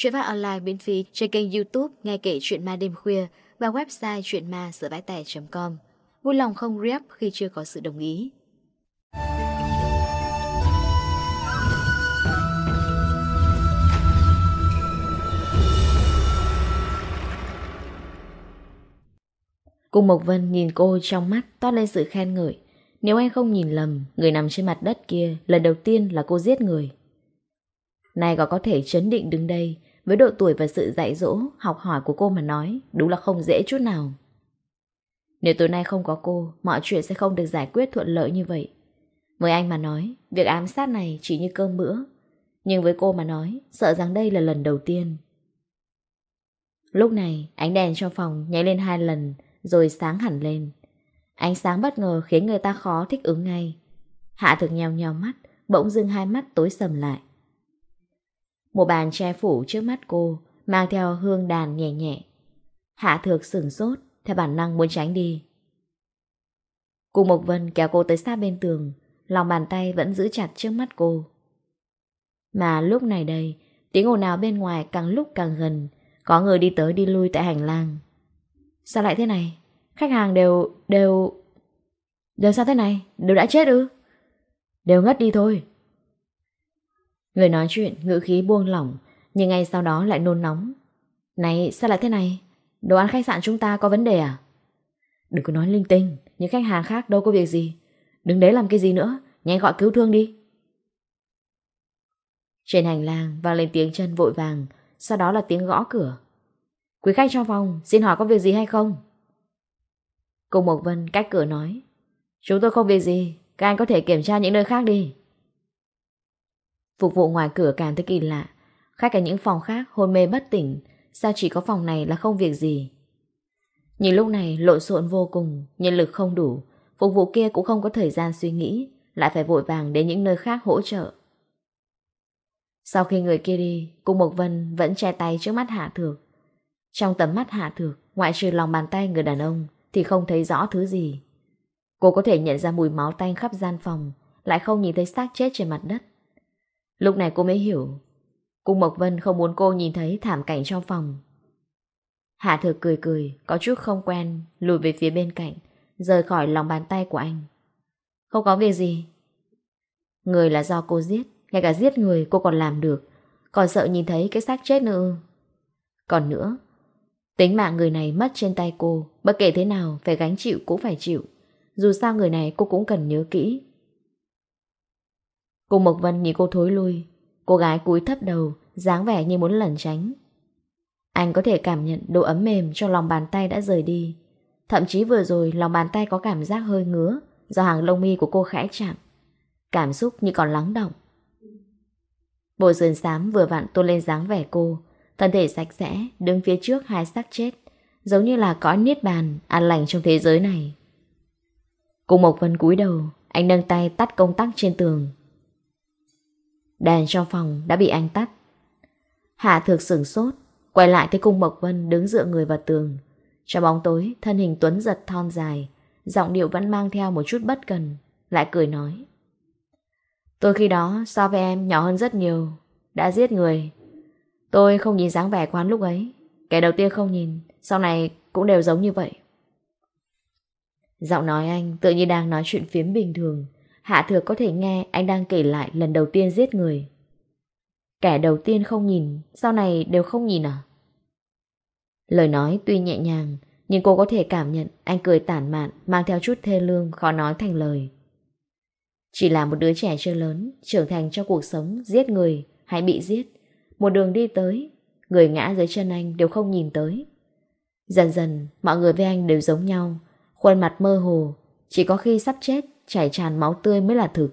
Chuyện phát online miễn phí trên kênh youtube Nghe kể chuyện ma đêm khuya Và website chuyenma com Vui lòng không rep khi chưa có sự đồng ý Cung Mộc Vân nhìn cô trong mắt toát lên sự khen ngợi. Nếu anh không nhìn lầm, người nằm trên mặt đất kia lần đầu tiên là cô giết người. Nay có có thể chấn định đứng đây, với độ tuổi và sự dạy dỗ, học hỏi của cô mà nói, đúng là không dễ chút nào. Nếu tối nay không có cô, mọi chuyện sẽ không được giải quyết thuận lợi như vậy. Với anh mà nói, việc ám sát này chỉ như cơm bữa. Nhưng với cô mà nói, sợ rằng đây là lần đầu tiên. Lúc này, ánh đèn trong phòng nháy lên hai lần, rồi sáng hẳn lên. Ánh sáng bất ngờ khiến người ta khó thích ứng ngay. Hạ thực nhèo nhèo mắt, bỗng dưng hai mắt tối sầm lại. Một bàn che phủ trước mắt cô, mang theo hương đàn nhẹ nhẹ. Hạ thược sửng sốt, theo bản năng muốn tránh đi. Cô Mộc Vân kéo cô tới sát bên tường, lòng bàn tay vẫn giữ chặt trước mắt cô. Mà lúc này đây, tiếng ồn ào bên ngoài càng lúc càng gần, có người đi tới đi lui tại hành lang. Sao lại thế này? Khách hàng đều... đều... Đều sao thế này? Đều đã chết ư? Đều ngất đi thôi. Người nói chuyện ngữ khí buông lỏng, Nhưng ngay sau đó lại nôn nóng. Này, sao lại thế này? Đồ ăn khách sạn chúng ta có vấn đề à? Đừng có nói linh tinh, Những khách hàng khác đâu có việc gì. Đừng đấy làm cái gì nữa? Nhanh gọi cứu thương đi. Trên hành lang vang lên tiếng chân vội vàng, Sau đó là tiếng gõ cửa. Quý khách trong phòng, xin hỏi có việc gì hay không? Cùng Mộc Vân cách cửa nói. Chúng tôi không việc gì, Các anh có thể kiểm tra những nơi khác đi. Phục vụ ngoài cửa càng thấy kỳ lạ. Khách ở những phòng khác hôn mê bất tỉnh, sao chỉ có phòng này là không việc gì. Nhìn lúc này lộn xộn vô cùng, nhân lực không đủ, phục vụ kia cũng không có thời gian suy nghĩ, lại phải vội vàng đến những nơi khác hỗ trợ. Sau khi người kia đi, Cung Mộc Vân vẫn che tay trước mắt Hạ Thược. Trong tấm mắt Hạ Thược, ngoại trừ lòng bàn tay người đàn ông, thì không thấy rõ thứ gì. Cô có thể nhận ra mùi máu tanh khắp gian phòng, lại không nhìn thấy xác chết trên mặt đất. Lúc này cô mới hiểu. Cung Mộc Vân không muốn cô nhìn thấy thảm cảnh trong phòng. Hạ Thừa cười cười, Có chút không quen, Lùi về phía bên cạnh, Rời khỏi lòng bàn tay của anh. Không có việc gì. Người là do cô giết, Ngay cả giết người cô còn làm được, Còn sợ nhìn thấy cái xác chết nữa. Còn nữa, Tính mạng người này mất trên tay cô, Bất kể thế nào, phải gánh chịu cũng phải chịu. Dù sao người này cô cũng cần nhớ kỹ. Cùng Mộc Vân nhìn cô thối lui. Cô gái cúi thấp đầu, dáng vẻ như muốn lẩn tránh. Anh có thể cảm nhận độ ấm mềm cho lòng bàn tay đã rời đi. Thậm chí vừa rồi, lòng bàn tay có cảm giác hơi ngứa Do hàng lông mi của cô khẽ chạm. Cảm xúc như còn lắng động. Bộ sườn xám vừa vặn tôn lên dáng vẻ cô. Thân thể sạch sẽ, Đứng phía trước hai xác chết. Giống như là cõi niết bàn, An lành trong thế giới này. Cùng Mộc Vân cúi đầu, Anh nâng tay tắt công tắc trên tường. Đèn trong phòng đã bị anh tắt. Hạ thực sửng sốt, quay lại thấy cung Mộc Vân đứng dựa người vào tường. Trong bóng tối, thân hình Tuấn giật thon dài, giọng điệu vẫn mang theo một chút bất cần, lại cười nói. Tôi khi đó so với em nhỏ hơn rất nhiều, đã giết người. Tôi không nhìn dáng vẻ quán lúc ấy, kẻ đầu tiên không nhìn, sau này cũng đều giống như vậy. Giọng nói anh tự như đang nói chuyện phiếm bình thường, Hạ thừa có thể nghe anh đang kể lại lần đầu tiên giết người. Kẻ đầu tiên không nhìn, sau này đều không nhìn à? Lời nói tuy nhẹ nhàng, nhưng cô có thể cảm nhận anh cười tản mạn, mang theo chút thê lương, khó nói thành lời. Chỉ là một đứa trẻ chưa lớn, trưởng thành cho cuộc sống, giết người hay bị giết. Một đường đi tới, người ngã dưới chân anh đều không nhìn tới. Dần dần, mọi người với anh đều giống nhau, khuôn mặt mơ hồ, chỉ có khi sắp chết chảy tràn máu tươi mới là thực.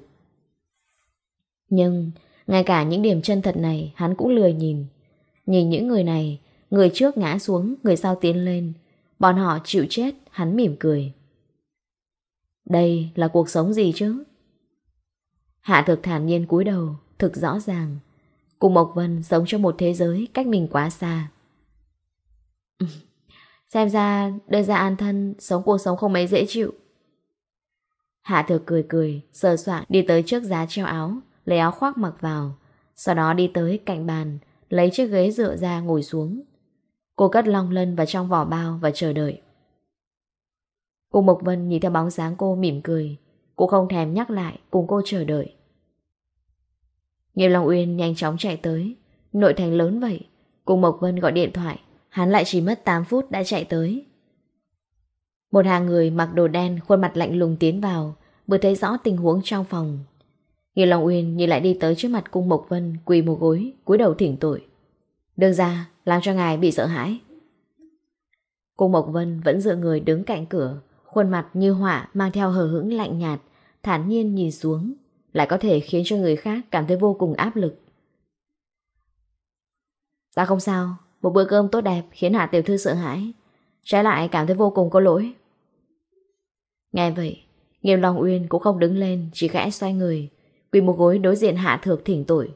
Nhưng, ngay cả những điểm chân thật này hắn cũng lười nhìn. Nhìn những người này, người trước ngã xuống, người sau tiến lên. Bọn họ chịu chết, hắn mỉm cười. Đây là cuộc sống gì chứ? Hạ thực thản nhiên cúi đầu, thực rõ ràng. Cùng Mộc Vân sống trong một thế giới cách mình quá xa. Xem ra, đưa ra an thân, sống cuộc sống không mấy dễ chịu. Hạ thừa cười cười, sờ soạn đi tới trước giá treo áo, lấy áo khoác mặc vào. Sau đó đi tới cạnh bàn, lấy chiếc ghế dựa ra ngồi xuống. Cô cất long lân vào trong vỏ bao và chờ đợi. Cô Mộc Vân nhìn theo bóng dáng cô mỉm cười. Cô không thèm nhắc lại, cùng cô chờ đợi. Nghiêm Long Uyên nhanh chóng chạy tới. Nội thành lớn vậy. Cùng Mộc Vân gọi điện thoại. Hắn lại chỉ mất 8 phút đã chạy tới. Một hàng người mặc đồ đen khuôn mặt lạnh lùng tiến vào, vừa thấy rõ tình huống trong phòng. Nghiêu Long Uyên nhìn lại đi tới trước mặt cung Mộc Vân quỳ một gối, cúi đầu thỉnh tội. Đương ra, làm cho ngài bị sợ hãi. Cung Mộc Vân vẫn dựa người đứng cạnh cửa, khuôn mặt như họa mang theo hờ hững lạnh nhạt, thản nhiên nhìn xuống, lại có thể khiến cho người khác cảm thấy vô cùng áp lực. Ta không sao, một bữa cơm tốt đẹp khiến Hạ Tiểu Thư sợ hãi, trái lại cảm thấy vô cùng có lỗi. Nghe vậy, Nghiêm Long Uyên cũng không đứng lên, chỉ gãi xoay người, quỳ một gối đối diện Hạ Thược thỉnh tội.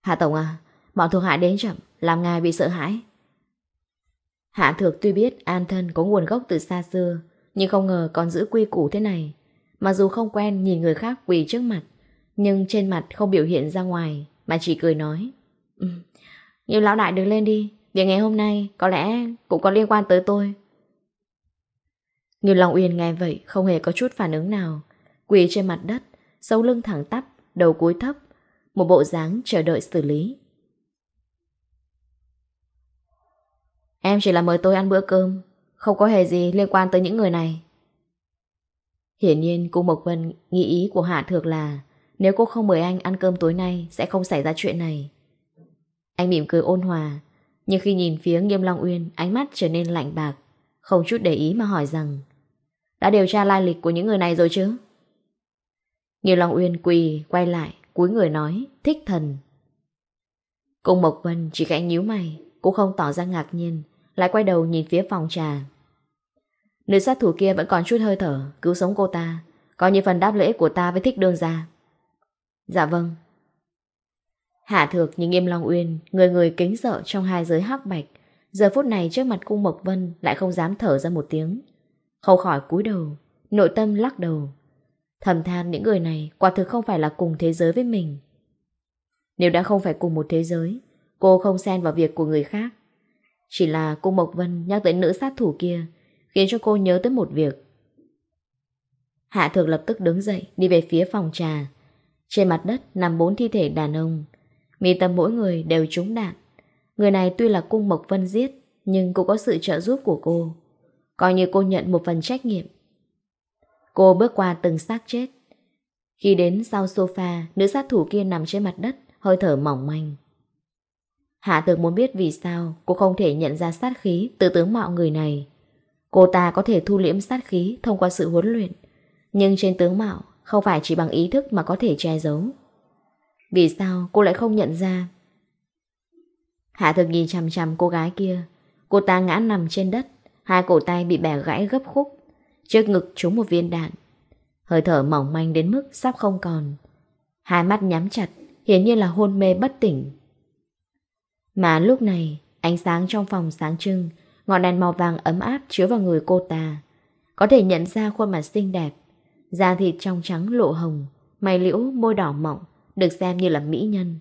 Hạ Tổng à, bọn thuộc hạ đến chậm, làm ngài bị sợ hãi. Hạ Thược tuy biết An Thân có nguồn gốc từ xa xưa, nhưng không ngờ còn giữ quy củ thế này. Mặc dù không quen nhìn người khác quỳ trước mặt, nhưng trên mặt không biểu hiện ra ngoài, mà chỉ cười nói. Ừ, lão đại đứng lên đi, việc ngày hôm nay có lẽ cũng có liên quan tới tôi. Nghiêm Long Uyên nghe vậy không hề có chút phản ứng nào. Quỳ trên mặt đất, sâu lưng thẳng tắp, đầu cúi thấp. Một bộ dáng chờ đợi xử lý. Em chỉ là mời tôi ăn bữa cơm, không có hề gì liên quan tới những người này. Hiển nhiên cô Mộc Vân nghĩ ý của Hạ Thược là nếu cô không mời anh ăn cơm tối nay sẽ không xảy ra chuyện này. Anh mỉm cười ôn hòa, nhưng khi nhìn phía Nghiêm Long Uyên ánh mắt trở nên lạnh bạc, không chút để ý mà hỏi rằng đã điều tra lai lịch của những người này rồi chứ? Nghiêu Long Uyên quỳ quay lại, cúi người nói, thích thần. Cung Mộc Vân chỉ khẽ nhíu mày, cũng không tỏ ra ngạc nhiên, lại quay đầu nhìn phía phòng trà. Nữ sát thủ kia vẫn còn chút hơi thở, cứu sống cô ta, coi như phần đáp lễ của ta với thích đương gia. Dạ vâng. Hạ thược như nghiêm Long Uyên, người người kính sợ trong hai giới hắc bạch, giờ phút này trước mặt cung Mộc Vân lại không dám thở ra một tiếng. Không khỏi cúi đầu, nội tâm lắc đầu. Thầm than những người này quả thực không phải là cùng thế giới với mình. Nếu đã không phải cùng một thế giới, cô không xen vào việc của người khác. Chỉ là cô Mộc Vân nhắc tới nữ sát thủ kia, khiến cho cô nhớ tới một việc. Hạ thược lập tức đứng dậy, đi về phía phòng trà. Trên mặt đất nằm bốn thi thể đàn ông. Mì tâm mỗi người đều trúng đạn. Người này tuy là cung Mộc Vân giết, nhưng cũng có sự trợ giúp của cô coi như cô nhận một phần trách nhiệm. Cô bước qua từng xác chết. Khi đến sau sofa, nữ sát thủ kia nằm trên mặt đất, hơi thở mỏng manh. Hạ thực muốn biết vì sao cô không thể nhận ra sát khí từ tướng mạo người này. Cô ta có thể thu liễm sát khí thông qua sự huấn luyện, nhưng trên tướng mạo không phải chỉ bằng ý thức mà có thể che giấu. Vì sao cô lại không nhận ra? Hạ thực nhìn chằm chằm cô gái kia, cô ta ngã nằm trên đất, Hai cổ tay bị bẻ gãy gấp khúc. Trước ngực trúng một viên đạn. Hơi thở mỏng manh đến mức sắp không còn. Hai mắt nhắm chặt, Hiển nhiên là hôn mê bất tỉnh. Mà lúc này, Ánh sáng trong phòng sáng trưng, Ngọn đèn màu vàng ấm áp chiếu vào người cô ta. Có thể nhận ra khuôn mặt xinh đẹp, Da thịt trong trắng lộ hồng, Mày liễu, môi đỏ mọng, Được xem như là mỹ nhân.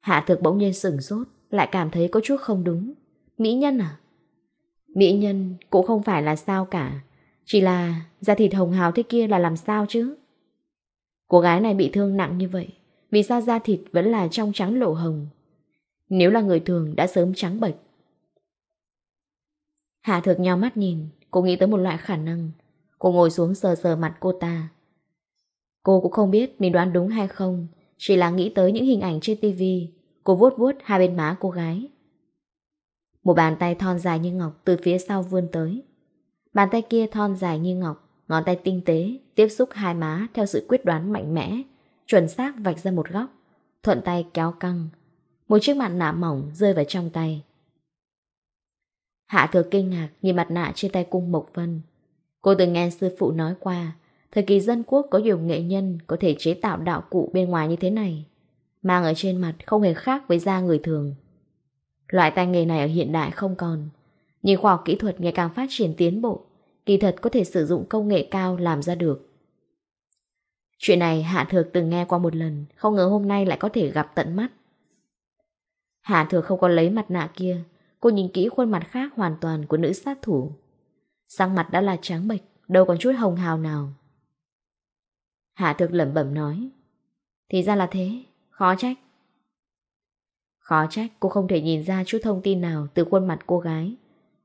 Hạ thực bỗng nhiên sửng sốt, Lại cảm thấy có chút không đúng. Mỹ nhân à? Mỹ nhân cũng không phải là sao cả. Chỉ là da thịt hồng hào thế kia là làm sao chứ? Cô gái này bị thương nặng như vậy. Vì sao da thịt vẫn là trong trắng lộ hồng? Nếu là người thường đã sớm trắng bệch. Hạ thực nhau mắt nhìn. Cô nghĩ tới một loại khả năng. Cô ngồi xuống sờ sờ mặt cô ta. Cô cũng không biết mình đoán đúng hay không. Chỉ là nghĩ tới những hình ảnh trên tivi Cô vuốt vuốt hai bên má cô gái. Một bàn tay thon dài như ngọc từ phía sau vươn tới. Bàn tay kia thon dài như ngọc, ngón tay tinh tế, tiếp xúc hai má theo sự quyết đoán mạnh mẽ, chuẩn xác vạch ra một góc, thuận tay kéo căng. Một chiếc mặt nạ mỏng rơi vào trong tay. Hạ thừa kinh ngạc nhìn mặt nạ trên tay cung Mộc Vân. Cô từng nghe sư phụ nói qua, thời kỳ dân quốc có nhiều nghệ nhân có thể chế tạo đạo cụ bên ngoài như thế này. Mang ở trên mặt không hề khác với da người thường. Loại tay nghề này ở hiện đại không còn. Nhưng khoa học kỹ thuật ngày càng phát triển tiến bộ, kỳ thật có thể sử dụng công nghệ cao làm ra được. Chuyện này Hạ Thược từng nghe qua một lần, không ngờ hôm nay lại có thể gặp tận mắt. Hạ Thược không có lấy mặt nạ kia, cô nhìn kỹ khuôn mặt khác hoàn toàn của nữ sát thủ. Sang mặt đã là trắng bệch, đâu còn chút hồng hào nào. Hạ Thược lẩm bẩm nói, thì ra là thế, khó trách. Khó trách cô không thể nhìn ra chút thông tin nào từ khuôn mặt cô gái.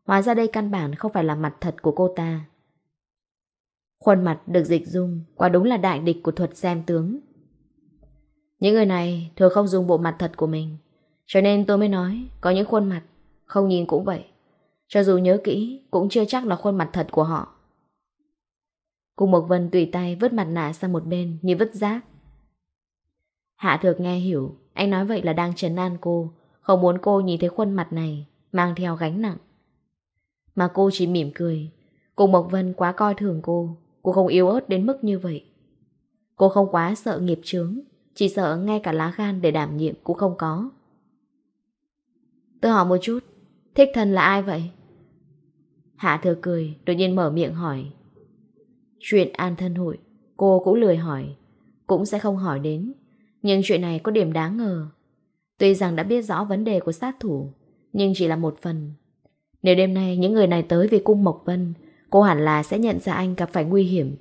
Hóa ra đây căn bản không phải là mặt thật của cô ta. Khuôn mặt được dịch dung, quả đúng là đại địch của thuật xem tướng. Những người này thường không dùng bộ mặt thật của mình. Cho nên tôi mới nói có những khuôn mặt không nhìn cũng vậy. Cho dù nhớ kỹ, cũng chưa chắc là khuôn mặt thật của họ. Cùng một Vân tùy tay vứt mặt nạ sang một bên như vứt rác Hạ thược nghe hiểu, anh nói vậy là đang trấn an cô, không muốn cô nhìn thấy khuôn mặt này, mang theo gánh nặng. Mà cô chỉ mỉm cười, cô Mộc Vân quá coi thường cô, cô không yếu ớt đến mức như vậy. Cô không quá sợ nghiệp chướng, chỉ sợ ngay cả lá gan để đảm nhiệm cũng không có. Tôi hỏi một chút, thích thần là ai vậy? Hạ thừa cười, đột nhiên mở miệng hỏi. Chuyện an thân hội, cô cũng lười hỏi, cũng sẽ không hỏi đến. Nhưng chuyện này có điểm đáng ngờ. Tuy rằng đã biết rõ vấn đề của sát thủ, nhưng chỉ là một phần. Nếu đêm nay những người này tới về cung Mộc Vân, cô hẳn là sẽ nhận ra anh gặp phải nguy hiểm.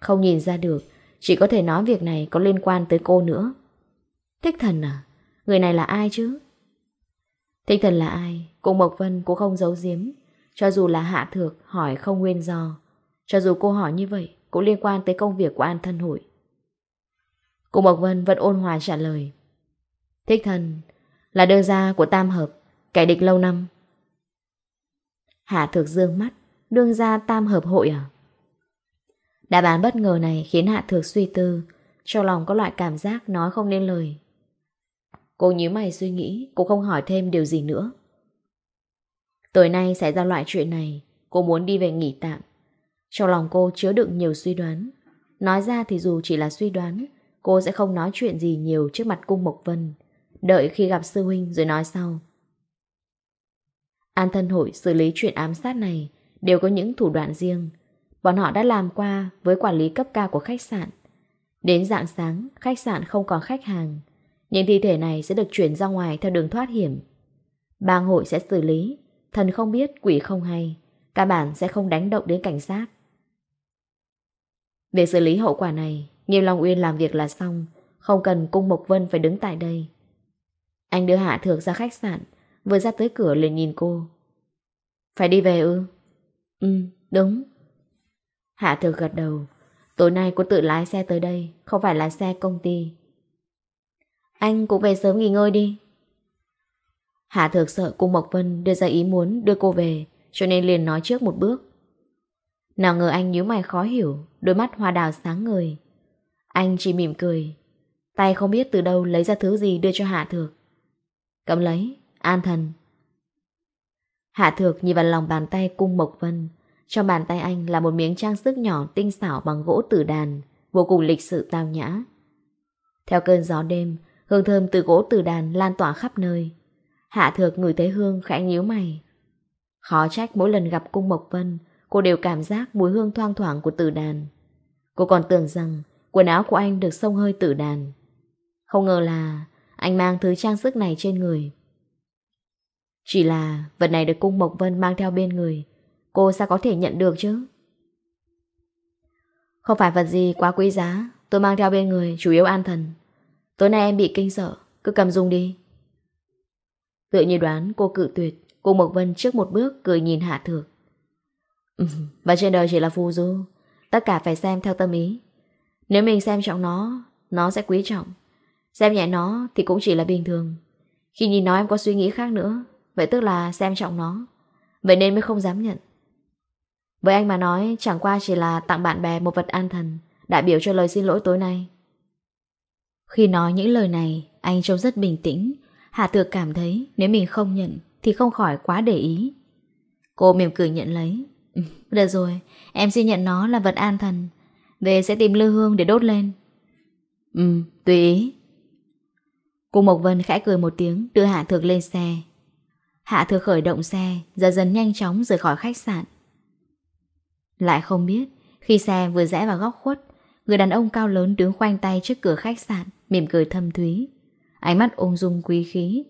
Không nhìn ra được, chỉ có thể nói việc này có liên quan tới cô nữa. Thích thần à? Người này là ai chứ? Thích thần là ai? Cung Mộc Vân cũng không giấu giếm. Cho dù là hạ thược, hỏi không nguyên do. Cho dù cô hỏi như vậy, cũng liên quan tới công việc của An Thân Hội. Cô Mộc Vân vẫn ôn hòa trả lời. Thích thần là đưa gia của tam hợp, kẻ địch lâu năm. Hạ thực dương mắt, đương gia tam hợp hội à? Đáp án bất ngờ này khiến Hạ Thược suy tư, trong lòng có loại cảm giác nói không nên lời. Cô nhíu mày suy nghĩ, cô không hỏi thêm điều gì nữa. Tối nay xảy ra loại chuyện này, cô muốn đi về nghỉ tạm. Trong lòng cô chứa đựng nhiều suy đoán. Nói ra thì dù chỉ là suy đoán, Cô sẽ không nói chuyện gì nhiều trước mặt cung Mộc Vân. Đợi khi gặp sư huynh rồi nói sau. An thân hội xử lý chuyện ám sát này đều có những thủ đoạn riêng. Bọn họ đã làm qua với quản lý cấp cao của khách sạn. Đến dạng sáng, khách sạn không còn khách hàng. Những thi thể này sẽ được chuyển ra ngoài theo đường thoát hiểm. Bang hội sẽ xử lý. Thần không biết, quỷ không hay. Cả bản sẽ không đánh động đến cảnh sát. Việc xử lý hậu quả này Nghiêm Long Uyên làm việc là xong, Không cần cung Mộc Vân phải đứng tại đây. Anh đưa Hạ Thược ra khách sạn, Vừa ra tới cửa liền nhìn cô. Phải đi về ư? Ừ đúng. Hạ Thược gật đầu. Tối nay cô tự lái xe tới đây, Không phải lái xe công ty. Anh cũng về sớm nghỉ ngơi đi. Hạ Thược sợ cung Mộc Vân đưa ra ý muốn đưa cô về, Cho nên liền nói trước một bước. Nào ngờ anh nhíu mày khó hiểu, Đôi mắt hoa đào sáng ngời. Anh chỉ mỉm cười. Tay không biết từ đâu lấy ra thứ gì đưa cho Hạ Thược. Cầm lấy, An thần. Hạ Thược nhìn vào lòng bàn tay cung Mộc Vân. Trong bàn tay anh là một miếng trang sức nhỏ tinh xảo bằng gỗ tử đàn, Vô cùng lịch sự tao nhã. Theo cơn gió đêm, Hương thơm từ gỗ tử đàn lan tỏa khắp nơi. Hạ Thược ngửi thấy hương khẽ nhíu mày. Khó trách mỗi lần gặp cung Mộc Vân, Cô đều cảm giác mùi hương thoang thoảng của tử đàn. Cô còn tưởng rằng Quần áo của anh được sông hơi tử đàn. Không ngờ là anh mang thứ trang sức này trên người. Chỉ là vật này được cung Mộc Vân mang theo bên người. Cô sao có thể nhận được chứ? Không phải vật gì quá quý giá. Tôi mang theo bên người chủ yếu an thần. Tối nay em bị kinh sợ. Cứ cầm dùng đi. Tự như đoán cô cự tuyệt. cung Mộc Vân trước một bước cười nhìn Hạ Thược. Ừ, và trên đời chỉ là phù du. Tất cả phải xem theo tâm ý. Nếu mình xem trọng nó, nó sẽ quý trọng. Xem nhẹ nó thì cũng chỉ là bình thường. Khi nhìn nó em có suy nghĩ khác nữa, vậy tức là xem trọng nó. Vậy nên mới không dám nhận. Với anh mà nói, chẳng qua chỉ là tặng bạn bè một vật an thần, đại biểu cho lời xin lỗi tối nay. Khi nói những lời này, anh trông rất bình tĩnh. Hạ Tược cảm thấy nếu mình không nhận thì không khỏi quá để ý. Cô mỉm cười nhận lấy. Được rồi, em xin nhận nó là vật an thần. Về sẽ tìm lư hương để đốt lên. Ừ, tùy ý. Cùng Mộc Vân khẽ cười một tiếng Đưa Hạ Thược lên xe. Hạ Thược khởi động xe dần dần nhanh chóng rời khỏi khách sạn. Lại không biết Khi xe vừa rẽ vào góc khuất Người đàn ông cao lớn đứng khoanh tay trước cửa khách sạn Mỉm cười thâm thúy. Ánh mắt ung dung quý khí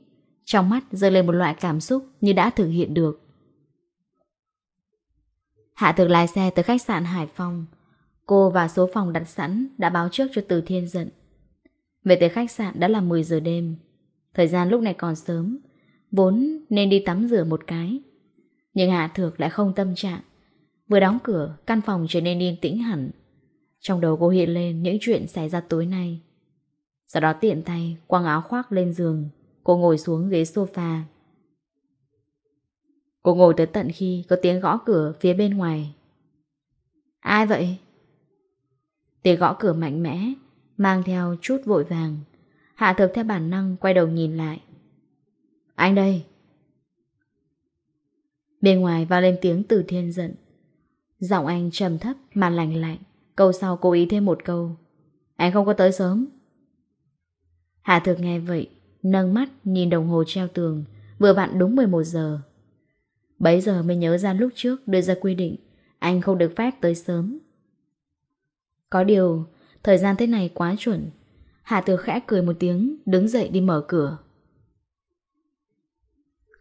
Trong mắt rơi lên một loại cảm xúc Như đã thực hiện được. Hạ Thược lái xe tới khách sạn Hải Phòng. Cô và số phòng đặt sẵn đã báo trước cho Từ Thiên Dận. Về tới khách sạn đã là 10 giờ đêm. Thời gian lúc này còn sớm, vốn nên đi tắm rửa một cái. Nhưng Hạ Thược lại không tâm trạng. Vừa đóng cửa, căn phòng trở nên yên tĩnh hẳn. Trong đầu cô hiện lên những chuyện xảy ra tối nay. Sau đó tiện tay, quăng áo khoác lên giường, cô ngồi xuống ghế sofa. Cô ngồi tới tận khi có tiếng gõ cửa phía bên ngoài. Ai vậy? Tiếng gõ cửa mạnh mẽ, mang theo chút vội vàng. Hạ thực theo bản năng quay đầu nhìn lại. Anh đây! Bên ngoài vào lên tiếng từ thiên giận. Giọng anh trầm thấp mà lạnh lạnh, câu sau cố ý thêm một câu. Anh không có tới sớm. Hạ thực nghe vậy, nâng mắt nhìn đồng hồ treo tường, vừa vặn đúng 11 giờ. Bấy giờ mới nhớ ra lúc trước đưa ra quy định, anh không được phép tới sớm. Có điều, thời gian thế này quá chuẩn. Hà Từ khẽ cười một tiếng, đứng dậy đi mở cửa.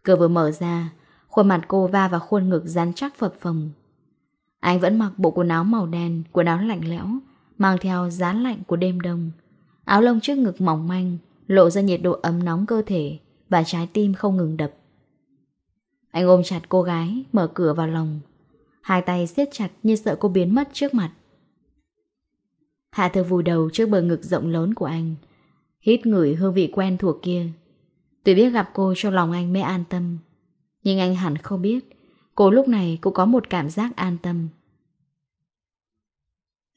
Cửa vừa mở ra, khuôn mặt cô va vào khuôn ngực rắn chắc phập phồng. Anh vẫn mặc bộ quần áo màu đen, quần áo lạnh lẽo, mang theo giá lạnh của đêm đông. Áo lông trước ngực mỏng manh, lộ ra nhiệt độ ấm nóng cơ thể và trái tim không ngừng đập. Anh ôm chặt cô gái, mở cửa vào lòng. Hai tay siết chặt như sợ cô biến mất trước mặt. Hạ thơ vùi đầu trước bờ ngực rộng lớn của anh, Hít ngửi hương vị quen thuộc kia. Tuy biết gặp cô trong lòng anh mới an tâm, Nhưng anh hẳn không biết Cô lúc này cũng có một cảm giác an tâm.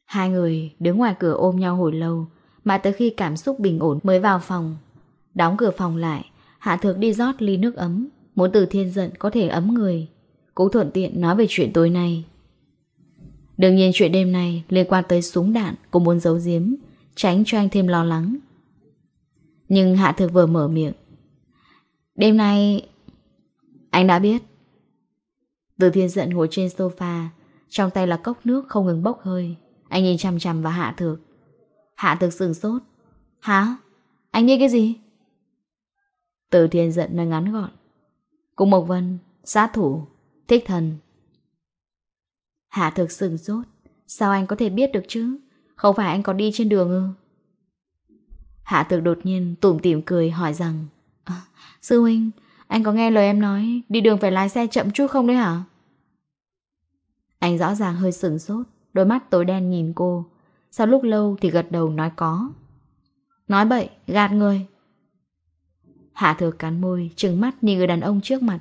Hai người đứng ngoài cửa ôm nhau hồi lâu, Mà tới khi cảm xúc bình ổn mới vào phòng. Đóng cửa phòng lại, Hạ Thược đi rót ly nước ấm, Muốn từ thiên giận có thể ấm người. Cũng thuận tiện nói về chuyện tối nay. Đương nhiên chuyện đêm nay liên quan tới súng đạn cũng muốn giấu giếm, Tránh cho anh thêm lo lắng. Nhưng Hạ Thực vừa mở miệng. Đêm nay, Anh đã biết. Từ thiên giận ngồi trên sofa, Trong tay là cốc nước không ngừng bốc hơi. Anh nhìn chằm chằm vào Hạ Thực Hạ Thực sừng sốt. Hả? Anh biết cái gì? Từ thiên giận nói ngắn gọn. Cũng Mộc Vân, Sát thủ, Thích thần. Hạ thực sừng sốt. Sao anh có thể biết được chứ? Không phải anh còn đi trên đường ư? Hạ thực đột nhiên tủm tỉm cười hỏi rằng à, Sư huynh, anh có nghe lời em nói đi đường phải lái xe chậm chút không đấy hả? Anh rõ ràng hơi sừng sốt, đôi mắt tối đen nhìn cô. Sau lúc lâu thì gật đầu nói có. Nói bậy, gạt người. Hạ thực cắn môi, trừng mắt nhìn người đàn ông trước mặt.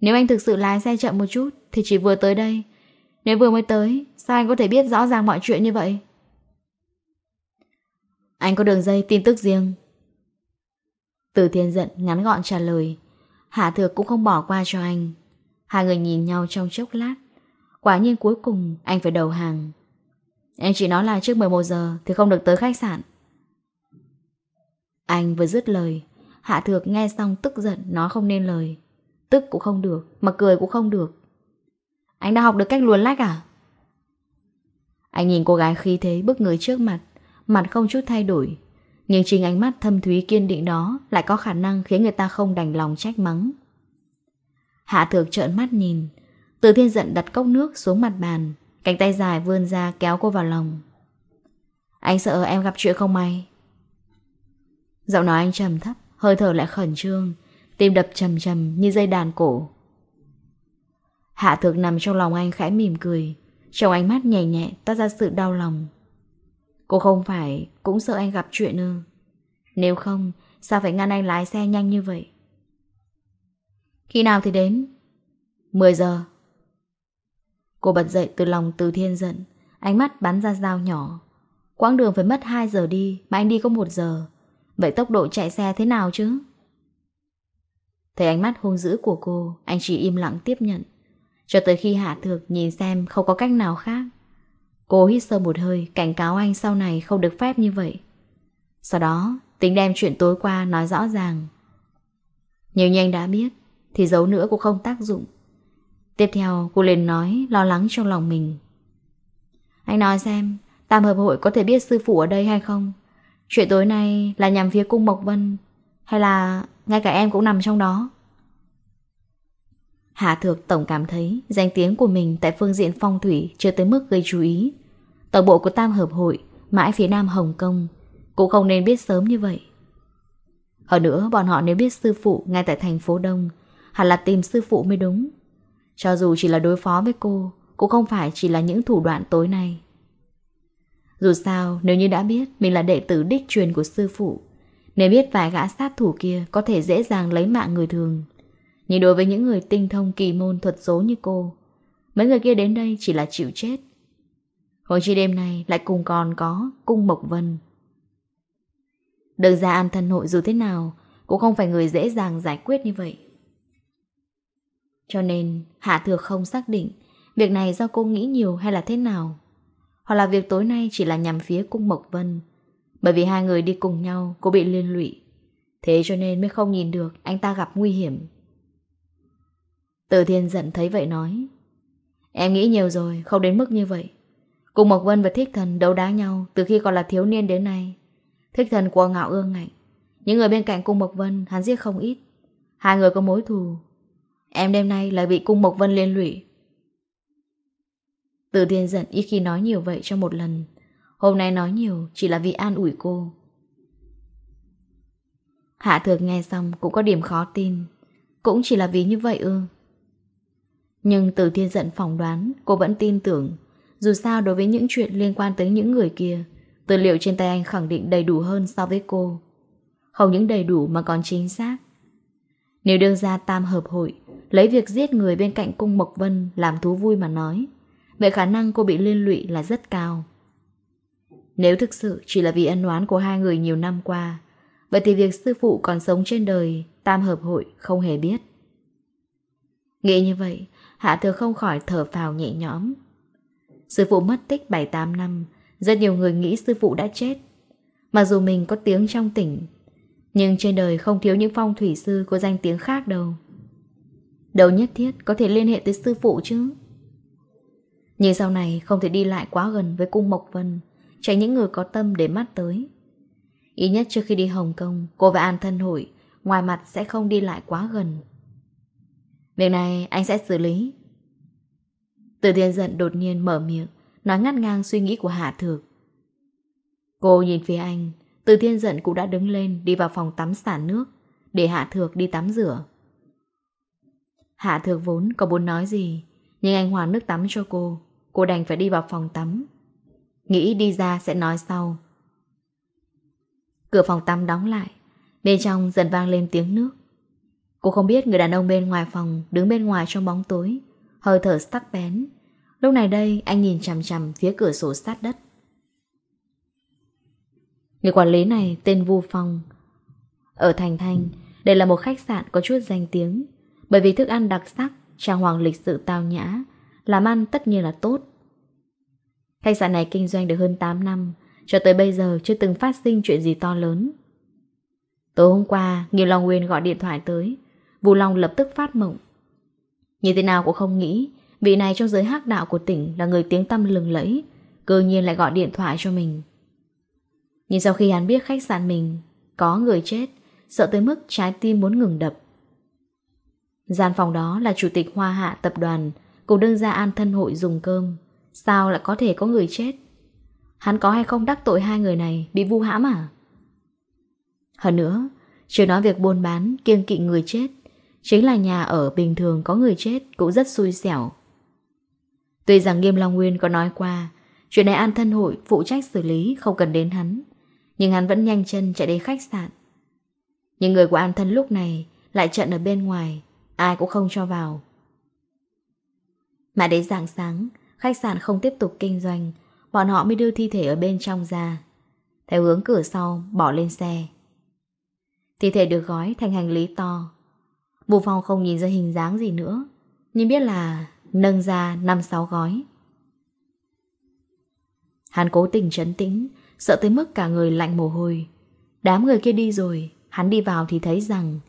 Nếu anh thực sự lái xe chậm một chút thì chỉ vừa tới đây nếu vừa mới tới, sao anh có thể biết rõ ràng mọi chuyện như vậy? Anh có đường dây tin tức riêng. Từ thiên giận ngắn gọn trả lời. Hạ thược cũng không bỏ qua cho anh. Hai người nhìn nhau trong chốc lát. Quả nhiên cuối cùng anh phải đầu hàng. Em chỉ nói là trước 11 giờ thì không được tới khách sạn. Anh vừa dứt lời. Hạ thược nghe xong tức giận nó không nên lời. Tức cũng không được, mà cười cũng không được. Anh đã học được cách luồn lách à? Anh nhìn cô gái khi thế bước người trước mặt, mặt không chút thay đổi. Nhưng chính ánh mắt thâm thúy kiên định đó lại có khả năng khiến người ta không đành lòng trách mắng. Hạ thược trợn mắt nhìn, từ thiên giận đặt cốc nước xuống mặt bàn, cánh tay dài vươn ra kéo cô vào lòng. Anh sợ em gặp chuyện không may. Giọng nói anh trầm thấp, hơi thở lại khẩn trương, tim đập trầm trầm như dây đàn cổ. Hạ thược nằm trong lòng anh khẽ mỉm cười. Trong ánh mắt nhẹ nhẹ toát ra sự đau lòng. Cô không phải cũng sợ anh gặp chuyện ư? Nếu không, Sao phải ngăn anh lái xe nhanh như vậy? Khi nào thì đến? 10 giờ. Cô bật dậy từ lòng từ thiên giận. Ánh mắt bắn ra dao nhỏ. Quãng đường phải mất 2 giờ đi, Mà anh đi có 1 giờ. Vậy tốc độ chạy xe thế nào chứ? Thấy ánh mắt hung dữ của cô, Anh chỉ im lặng tiếp nhận. Cho tới khi Hạ Thược nhìn xem không có cách nào khác. Cô hít sâu một hơi, Cảnh cáo anh sau này không được phép như vậy. Sau đó, Tính đem chuyện tối qua nói rõ ràng. Nhiều như anh đã biết, Thì giấu nữa cũng không tác dụng. Tiếp theo, cô liền nói Lo lắng trong lòng mình. Anh nói xem, Tam hợp hội có thể biết sư phụ ở đây hay không? Chuyện tối nay là nhằm phía cung Mộc Vân, Hay là ngay cả em cũng nằm trong đó? Hạ Thược Tổng cảm thấy danh tiếng của mình tại phương diện phong thủy chưa tới mức gây chú ý. Tổ bộ của Tam Hợp Hội, mãi phía Nam Hồng Kông, cũng không nên biết sớm như vậy. Hơn nữa, bọn họ nếu biết sư phụ ngay tại thành phố Đông, hẳn là tìm sư phụ mới đúng. Cho dù chỉ là đối phó với cô, cũng không phải chỉ là những thủ đoạn tối nay. Dù sao, nếu như đã biết mình là đệ tử đích truyền của sư phụ, nếu biết vài gã sát thủ kia có thể dễ dàng lấy mạng người thường, nhưng đối với những người tinh thông kỳ môn thuật số như cô, Mấy người kia đến đây chỉ là chịu chết. Hồi chi đêm này lại cùng còn có Cung Mộc Vân. Đường ra an thân hội dù thế nào Cũng không phải người dễ dàng giải quyết như vậy. Cho nên Hạ Thừa không xác định Việc này do cô nghĩ nhiều hay là thế nào, Hoặc là việc tối nay chỉ là nhằm phía cung Mộc Vân, Bởi vì hai người đi cùng nhau Cô bị liên lụy. Thế cho nên mới không nhìn được Anh ta gặp nguy hiểm. Từ thiên giận thấy vậy nói, Em nghĩ nhiều rồi, Không đến mức như vậy. Cùng Mộc Vân và Thích Thần đấu đá nhau Từ khi còn là thiếu niên đến nay. Thích Thần của ngạo ương ngạnh, Những người bên cạnh Cung Mộc Vân hắn giết không ít. Hai người có mối thù. Em đêm nay lại bị Cung Mộc Vân liên lụy. Từ thiên giận ít khi nói nhiều vậy trong một lần. Hôm nay nói nhiều chỉ là vì an ủi cô. Hạ thược nghe xong cũng có điểm khó tin. Cũng chỉ là vì như vậy ư. Nhưng từ thiên giận phỏng đoán, Cô vẫn tin tưởng. Dù sao đối với những chuyện liên quan tới những người kia, Tư liệu trên tay anh khẳng định đầy đủ hơn so với cô. Không những đầy đủ mà còn chính xác. Nếu đương ra tam hợp hội, Lấy việc giết người bên cạnh cung Mộc Vân Làm thú vui mà nói, Vậy khả năng cô bị liên lụy là rất cao. Nếu thực sự chỉ là vì ân oán của hai người nhiều năm qua, Vậy thì việc sư phụ còn sống trên đời, Tam hợp hội không hề biết. Nghĩ như vậy Hạ thừa không khỏi thở phào nhẹ nhõm. Sư phụ mất tích 7-8 năm, rất nhiều người nghĩ sư phụ đã chết. Mặc dù mình có tiếng trong tỉnh, nhưng trên đời không thiếu những phong thủy sư có danh tiếng khác đâu. đầu nhất thiết có thể liên hệ tới sư phụ chứ. Nhưng sau này không thể đi lại quá gần với cung Mộc Vân, tránh những người có tâm để mắt tới. Ý nhất trước khi đi Hồng Kông, cô và An thân hội, ngoài mặt sẽ không đi lại quá gần. Việc này anh sẽ xử lý. Từ thiên giận đột nhiên mở miệng, Nói ngắt ngang suy nghĩ của Hạ Thược. Cô nhìn phía anh, Từ thiên giận cũng đã đứng lên Đi vào phòng tắm xả nước, Để Hạ Thược đi tắm rửa. Hạ Thược vốn có muốn nói gì, Nhưng anh hoàn nước tắm cho cô Cô đành phải đi vào phòng tắm. Nghĩ đi ra sẽ nói sau. Cửa phòng tắm đóng lại, Bên trong dần vang lên tiếng nước. Cô không biết người đàn ông bên ngoài phòng Đứng bên ngoài trong bóng tối. Hơi thở sắc bén. Lúc này đây, anh nhìn chằm chằm phía cửa sổ sát đất. Người quản lý này tên Vu Phong. Ở Thành thành, Đây là một khách sạn có chút danh tiếng. Bởi vì thức ăn đặc sắc, Trang hoàng lịch sự tao nhã, Làm ăn tất nhiên là tốt. Khách sạn này kinh doanh được hơn 8 năm, Cho tới bây giờ chưa từng phát sinh chuyện gì to lớn. Tối hôm qua Nghiêu Long Nguyên gọi điện thoại tới. Vũ Long lập tức phát mộng. Như thế nào cũng không nghĩ, Vị này trong giới hắc đạo của tỉnh Là người tiếng tâm lừng lẫy, Cơ nhiên lại gọi điện thoại cho mình. Nhưng sau khi hắn biết khách sạn mình Có người chết, Sợ tới mức trái tim muốn ngừng đập. Gian phòng đó là chủ tịch Hoa Hạ tập đoàn, Cùng đương gia an thân hội dùng cơm. Sao lại có thể có người chết? Hắn có hay không đắc tội hai người này Bị vu hãm à? Hơn nữa, Chưa nói việc buôn bán, kiêng kỵ người chết Chính là nhà ở bình thường có người chết cũng rất xui xẻo. Tuy rằng Nghiêm Long Nguyên có nói qua, chuyện này an thân hội phụ trách xử lý không cần đến hắn, nhưng hắn vẫn nhanh chân chạy đến khách sạn. Những người của an thân lúc này lại trận ở bên ngoài, ai cũng không cho vào. Mà đến rạng sáng, khách sạn không tiếp tục kinh doanh, bọn họ mới đưa thi thể ở bên trong ra. Theo hướng cửa sau, bỏ lên xe. Thi thể được gói thành hành lý to, Vũ Phong không nhìn ra hình dáng gì nữa. Nhưng biết là nâng ra 5-6 gói. Hắn cố tình trấn tĩnh, Sợ tới mức cả người lạnh mồ hôi. Đám người kia đi rồi, Hắn đi vào thì thấy rằng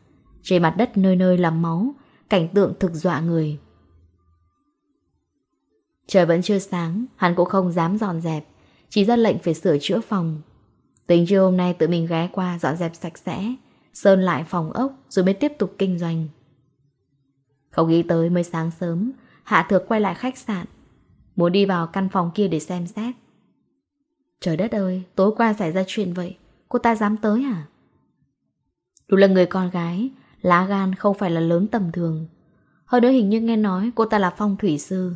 Trên mặt đất nơi nơi là máu, Cảnh tượng thực dọa người. Trời vẫn chưa sáng, Hắn cũng không dám dọn dẹp, Chỉ ra lệnh phải sửa chữa phòng. Tính chưa hôm nay tự mình ghé qua dọn dẹp sạch sẽ sơn lại phòng ốc rồi mới tiếp tục kinh doanh. Không nghĩ tới mới sáng sớm, Hạ Thược quay lại khách sạn, muốn đi vào căn phòng kia để xem xét. Trời đất ơi, tối qua xảy ra chuyện vậy, cô ta dám tới à? Đúng là người con gái, lá gan không phải là lớn tầm thường. Hơn nữa hình như nghe nói cô ta là phong thủy sư.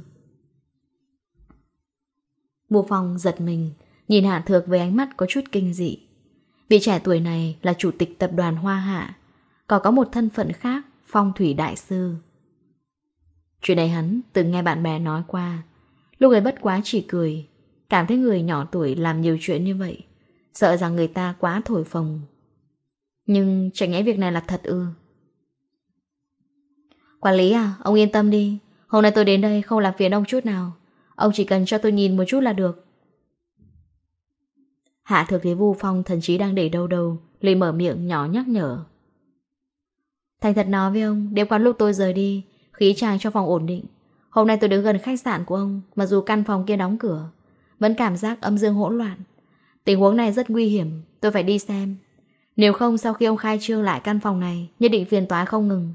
Mùa phòng giật mình, nhìn Hạ Thược với ánh mắt có chút kinh dị. Vị trẻ tuổi này là chủ tịch tập đoàn Hoa Hạ, còn có một thân phận khác, phong thủy đại sư. Chuyện này hắn từng nghe bạn bè nói qua, lúc ấy bất quá chỉ cười, cảm thấy người nhỏ tuổi làm nhiều chuyện như vậy, sợ rằng người ta quá thổi phồng. Nhưng chẳng nhẽ việc này là thật ư. Quản lý à, ông yên tâm đi, hôm nay tôi đến đây không làm phiền ông chút nào, ông chỉ cần cho tôi nhìn một chút là được. Hạ thực thấy Vu Phong thần chí đang để đâu đâu, liền mở miệng nhỏ nhắc nhở. Thành thật nói với ông, đêm qua lúc tôi rời đi, khí chàng cho phòng ổn định. Hôm nay tôi đứng gần khách sạn của ông, mặc dù căn phòng kia đóng cửa, vẫn cảm giác âm dương hỗn loạn. Tình huống này rất nguy hiểm, tôi phải đi xem. Nếu không sau khi ông khai trương lại căn phòng này, nhất định phiền toái không ngừng.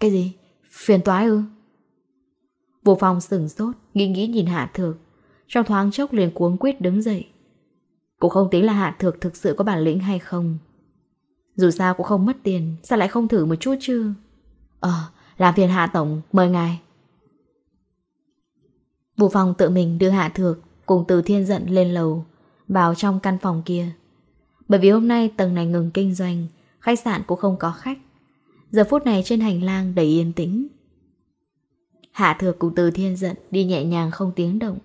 Cái gì? Phiền toái ư? Vô phòng sửng sốt, nghĩ nghĩ nhìn Hạ Thược, trong thoáng chốc liền cuống quyết đứng dậy. Cũng không tính là hạ thược thực sự có bản lĩnh hay không. Dù sao cũng không mất tiền, sao lại không thử một chút chứ? Ờ, làm phiền hạ tổng, mời ngài. Vụ phòng tự mình đưa hạ thược cùng từ thiên giận lên lầu, vào trong căn phòng kia. Bởi vì hôm nay tầng này ngừng kinh doanh, khách sạn cũng không có khách. Giờ phút này trên hành lang đầy yên tĩnh. Hạ thược cùng từ thiên giận đi nhẹ nhàng không tiếng động.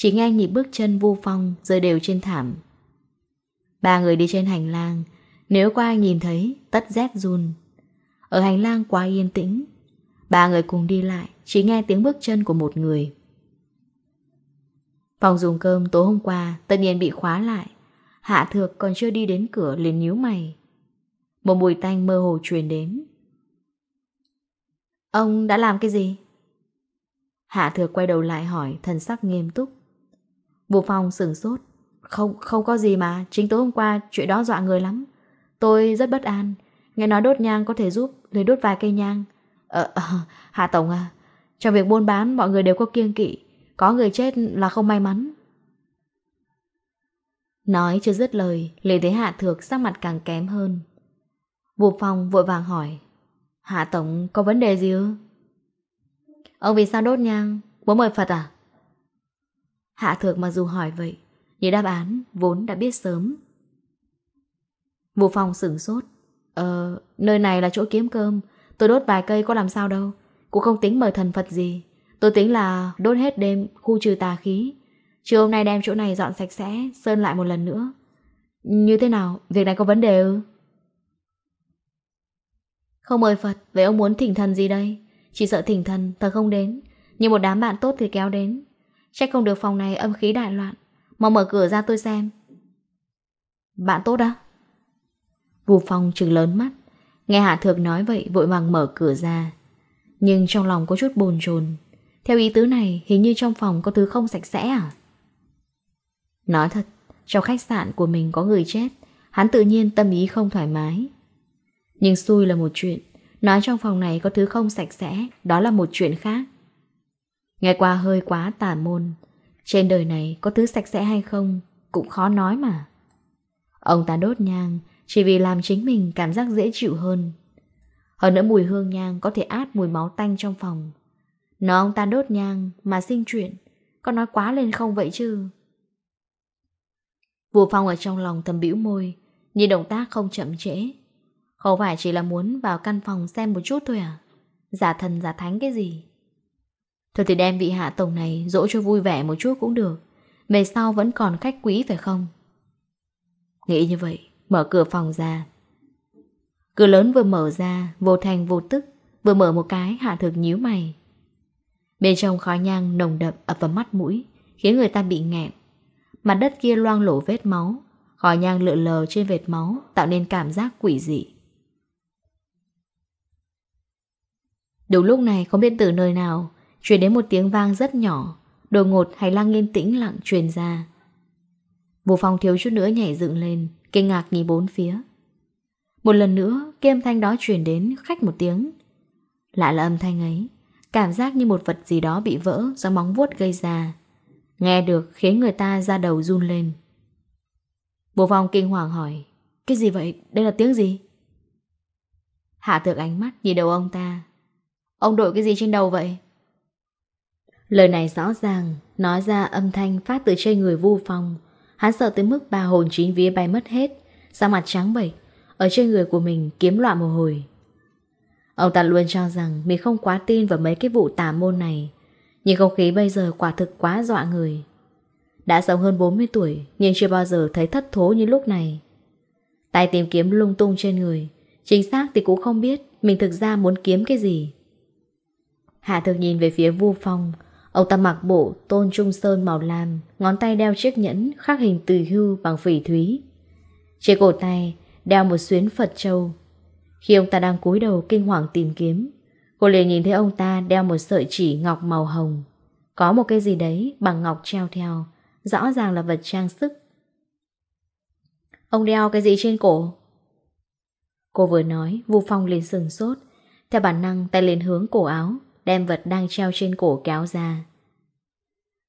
Chỉ nghe nhịp bước chân vô phong rơi đều trên thảm. Ba người đi trên hành lang, nếu qua nhìn thấy, tất rét run. Ở hành lang quá yên tĩnh, ba người cùng đi lại, chỉ nghe tiếng bước chân của một người. Phòng dùng cơm tối hôm qua tất nhiên bị khóa lại, hạ thược còn chưa đi đến cửa liền nhíu mày. Một mùi tanh mơ hồ truyền đến. Ông đã làm cái gì? Hạ thược quay đầu lại hỏi thần sắc nghiêm túc. Vô Phong sửng sốt. Không, không có gì mà, chính tối hôm qua chuyện đó dọa người lắm. Tôi rất bất an, nghe nói đốt nhang có thể giúp, lấy đốt vài cây nhang. Ờ, ờ, Hạ Tổng à, trong việc buôn bán mọi người đều có kiêng kỵ, có người chết là không may mắn. Nói chưa dứt lời, Lê Thế Hạ Thược sắc mặt càng kém hơn. Vô Phong vội vàng hỏi, Hạ Tổng có vấn đề gì ư? Ông vì sao đốt nhang? Bố mời Phật à? Hạ thược mặc dù hỏi vậy, nhưng đáp án vốn đã biết sớm. Vũ Phong sửng sốt. Ờ, nơi này là chỗ kiếm cơm, tôi đốt vài cây có làm sao đâu. Cũng không tính mời thần Phật gì. Tôi tính là đốt hết đêm khu trừ tà khí. Trừ hôm nay đem chỗ này dọn sạch sẽ, sơn lại một lần nữa. Như thế nào? Việc này có vấn đề ư? Không mời Phật, vậy ông muốn thỉnh thần gì đây? Chỉ sợ thỉnh thần, thật không đến. Nhưng một đám bạn tốt thì kéo đến. Chắc không được phòng này âm khí đại loạn. Mà mở cửa ra tôi xem. Bạn tốt á? Vù phòng trừng lớn mắt. Nghe Hạ Thược nói vậy, vội vàng mở cửa ra. Nhưng trong lòng có chút bồn chồn. Theo ý tứ này, hình như trong phòng có thứ không sạch sẽ à? Nói thật, Trong khách sạn của mình có người chết, Hắn tự nhiên tâm ý không thoải mái. Nhưng xui là một chuyện. Nói trong phòng này có thứ không sạch sẽ, Đó là một chuyện khác. Nghe qua hơi quá tà môn. Trên đời này có thứ sạch sẽ hay không Cũng khó nói mà. Ông ta đốt nhang Chỉ vì làm chính mình cảm giác dễ chịu hơn. Hơn nữa mùi hương nhang Có thể át mùi máu tanh trong phòng. Nó ông ta đốt nhang mà sinh chuyện, Có nói quá lên không vậy chứ? Vua Phong ở trong lòng thầm bĩu môi, Nhìn động tác không chậm trễ. Không phải chỉ là muốn vào căn phòng xem một chút thôi à? Giả thần giả thánh cái gì? Thôi thì đem vị hạ tổng này dỗ cho vui vẻ một chút cũng được. Về sau vẫn còn khách quý phải không? Nghĩ như vậy, mở cửa phòng ra. Cửa lớn vừa mở ra, vô thành vô tức, vừa mở một cái hạ thực nhíu mày. Bên trong khói nhang nồng đậm ập vào mắt mũi, khiến người ta bị nghẹn. Mặt đất kia loang lổ vết máu, khói nhang lượn lờ trên vệt máu tạo nên cảm giác quỷ dị. Đúng lúc này không biết từ nơi nào Chuyển đến một tiếng vang rất nhỏ. Đột ngột hay lang yên tĩnh lặng truyền ra. Vũ Phong thiếu chút nữa nhảy dựng lên, Kinh ngạc nhìn bốn phía. Một lần nữa, cái âm thanh đó truyền đến khách một tiếng. Lại là âm thanh ấy, Cảm giác như một vật gì đó bị vỡ Do móng vuốt gây ra. Nghe được, khiến người ta ra đầu run lên. Bố Phong kinh hoàng hỏi, Cái gì vậy? Đây là tiếng gì? Hạ thượng ánh mắt nhìn đầu ông ta. Ông đội cái gì trên đầu vậy? Lời này rõ ràng, nói ra âm thanh phát từ trên người vu phong. Hắn sợ tới mức ba hồn chín vía bay mất hết, da mặt trắng bệch, ở trên người của mình kiếm loạn một hồi. Ông ta luôn cho rằng mình không quá tin vào mấy cái vụ tà môn này, nhưng không khí bây giờ quả thực quá dọa người. Đã sống hơn 40 tuổi, nhưng chưa bao giờ thấy thất thố như lúc này. Tay tìm kiếm lung tung trên người, chính xác thì cũng không biết mình thực ra muốn kiếm cái gì. Hạ thực nhìn về phía vu phong, Ông ta mặc bộ tôn trung sơn màu lam, ngón tay đeo chiếc nhẫn khắc hình từ hưu bằng phỉ thúy. Trên cổ tay đeo một xuyến Phật châu. Khi ông ta đang cúi đầu kinh hoàng tìm kiếm, cô liền nhìn thấy ông ta đeo một sợi chỉ ngọc màu hồng. Có một cái gì đấy bằng ngọc treo theo, rõ ràng là vật trang sức. Ông đeo cái gì trên cổ? Cô vừa nói, Vu Phong liền sừng sốt, theo bản năng tay lên hướng cổ áo đem vật đang treo trên cổ kéo ra.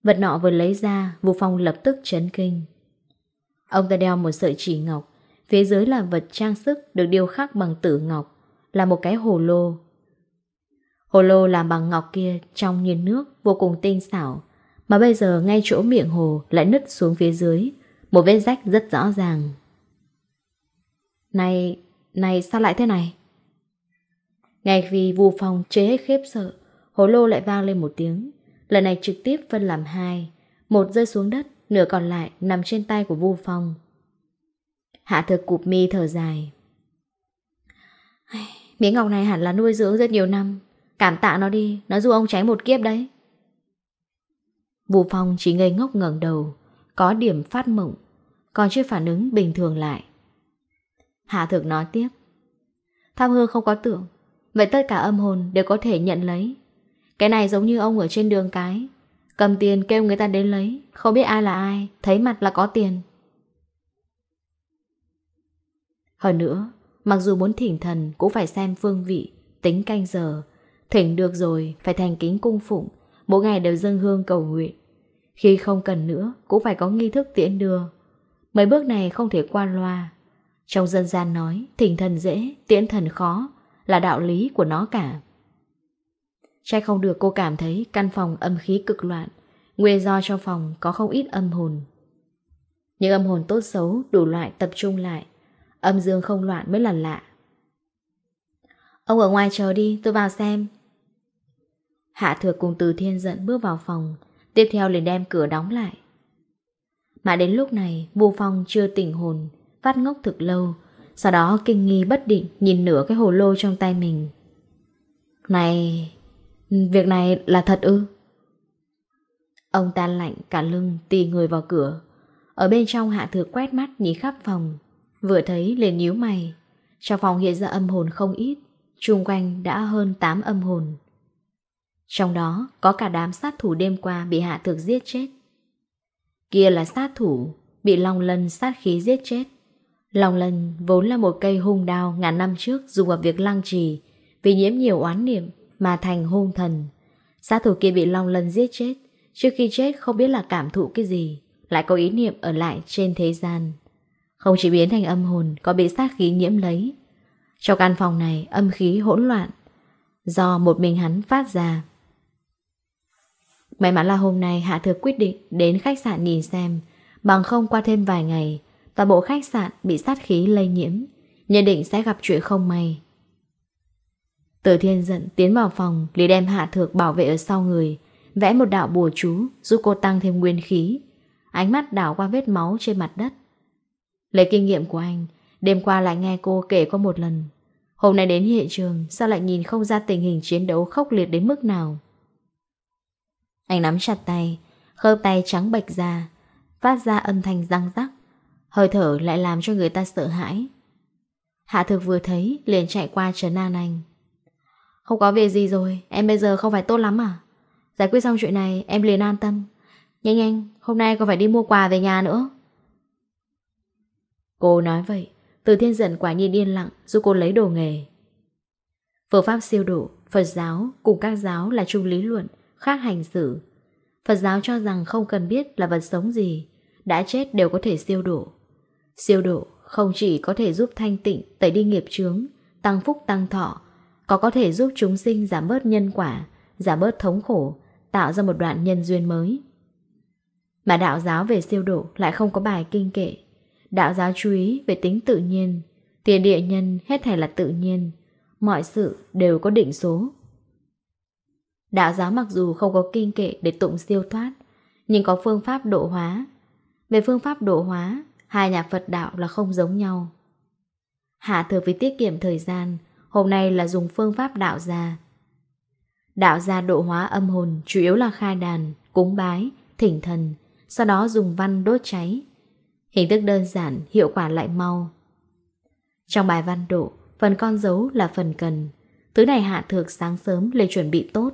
Vật nọ vừa lấy ra, Vũ Phong lập tức chấn kinh. Ông ta đeo một sợi chỉ ngọc, phía dưới là vật trang sức được điêu khắc bằng tử ngọc, là một cái hồ lô. Hồ lô làm bằng ngọc kia trong như nước, vô cùng tinh xảo, mà bây giờ ngay chỗ miệng hồ lại nứt xuống phía dưới, một vết rách rất rõ ràng. Này, này sao lại thế này? Ngay vì Vu Phong chế hết khiếp sợ, Hồ lô lại vang lên một tiếng. Lần này trực tiếp phân làm hai. Một rơi xuống đất, Nửa còn lại nằm trên tay của Vu Phong. Hạ thực cụp mi thở dài. Miếng ngọc này hẳn là nuôi dưỡng rất nhiều năm. Cảm tạ nó đi, Nó dù ông tránh một kiếp đấy. Vu Phong chỉ ngây ngốc ngẩng đầu, Có điểm phát mộng, Còn chưa phản ứng bình thường lại. Hạ thực nói tiếp. Tham hương không có tưởng Vậy tất cả âm hồn đều có thể nhận lấy. Cái này giống như ông ở trên đường cái. Cầm tiền kêu người ta đến lấy. Không biết ai là ai. Thấy mặt là có tiền. Hơn nữa, Mặc dù muốn thỉnh thần Cũng phải xem phương vị, Tính canh giờ. Thỉnh được rồi, Phải thành kính cung phụng. Mỗi ngày đều dâng hương cầu nguyện. Khi không cần nữa, Cũng phải có nghi thức tiễn đưa. Mấy bước này không thể qua loa. Trong dân gian nói, Thỉnh thần dễ, Tiễn thần khó, Là đạo lý của nó cả. Chắc không được cô cảm thấy căn phòng âm khí cực loạn, nguyên do cho phòng có không ít âm hồn. Những âm hồn tốt xấu đủ loại tập trung lại, âm dương không loạn mới là lạ. Ông ở ngoài chờ đi, tôi vào xem. Hạ thược cùng từ thiên giận bước vào phòng, tiếp theo liền đem cửa đóng lại. Mà đến lúc này, vu phòng chưa tỉnh hồn, phát ngốc thực lâu, sau đó kinh nghi bất định nhìn nửa cái hồ lô trong tay mình. Này, Việc này là thật ư? Ông ta lạnh cả lưng tì người vào cửa. Ở bên trong hạ thừa quét mắt nhìn khắp phòng. Vừa thấy liền nhíu mày. Trong phòng hiện ra âm hồn không ít. Trung quanh đã hơn 8 âm hồn. Trong đó có cả đám sát thủ đêm qua bị hạ thực giết chết. Kia là sát thủ, bị Long Lân sát khí giết chết. Long Lân vốn là một cây hung đao ngàn năm trước dùng vào việc lăng trì vì nhiễm nhiều oán niệm mà thành hung thần. Sát thủ kia bị Long Lân giết chết, trước khi chết không biết là cảm thụ cái gì, lại có ý niệm ở lại trên thế gian. Không chỉ biến thành âm hồn, có bị sát khí nhiễm lấy. Trong căn phòng này, âm khí hỗn loạn, do một mình hắn phát ra. May mắn là hôm nay Hạ Thược quyết định đến khách sạn nhìn xem, bằng không qua thêm vài ngày, toàn bộ khách sạn bị sát khí lây nhiễm, nhận định sẽ gặp chuyện không may. Từ thiên giận tiến vào phòng liền đem hạ thược bảo vệ ở sau người, Vẽ một đạo bùa chú Giúp cô tăng thêm nguyên khí. Ánh mắt đảo qua vết máu trên mặt đất. Lấy kinh nghiệm của anh, Đêm qua lại nghe cô kể có một lần. Hôm nay đến hiện trường, Sao lại nhìn không ra tình hình chiến đấu khốc liệt đến mức nào? Anh nắm chặt tay, Khớp tay trắng bạch ra, Phát ra âm thanh răng rắc. Hơi thở lại làm cho người ta sợ hãi. Hạ thực vừa thấy, liền chạy qua trấn an anh. Không có việc gì rồi, Em bây giờ không phải tốt lắm à? Giải quyết xong chuyện này, em liền an tâm. Nhanh nhanh, hôm nay còn phải đi mua quà về nhà nữa. Cô nói vậy, Từ thiên giận quả nhiên yên lặng, Giúp cô lấy đồ nghề. Phật pháp siêu độ, Phật giáo cùng các giáo là chung lý luận, Khác hành xử. Phật giáo cho rằng không cần biết là vật sống gì, Đã chết đều có thể siêu độ. Siêu độ không chỉ có thể giúp thanh tịnh, Tẩy đi nghiệp chướng, Tăng phúc tăng thọ có có thể giúp chúng sinh giảm bớt nhân quả, giảm bớt thống khổ, tạo ra một đoạn nhân duyên mới. Mà đạo giáo về siêu độ lại không có bài kinh kệ. Đạo giáo chú ý về tính tự nhiên, tiền địa nhân hết thảy là tự nhiên, mọi sự đều có định số. Đạo giáo mặc dù không có kinh kệ để tụng siêu thoát, nhưng có phương pháp độ hóa. Về phương pháp độ hóa, hai nhà Phật đạo là không giống nhau. Hạ thừa vì tiết kiệm thời gian, hôm nay là dùng phương pháp đạo gia. Đạo gia độ hóa âm hồn chủ yếu là khai đàn, cúng bái, thỉnh thần, sau đó dùng văn đốt cháy. Hình thức đơn giản, hiệu quả lại mau. Trong bài văn độ, phần con dấu là phần cần. Thứ này hạ thược sáng sớm lên chuẩn bị tốt.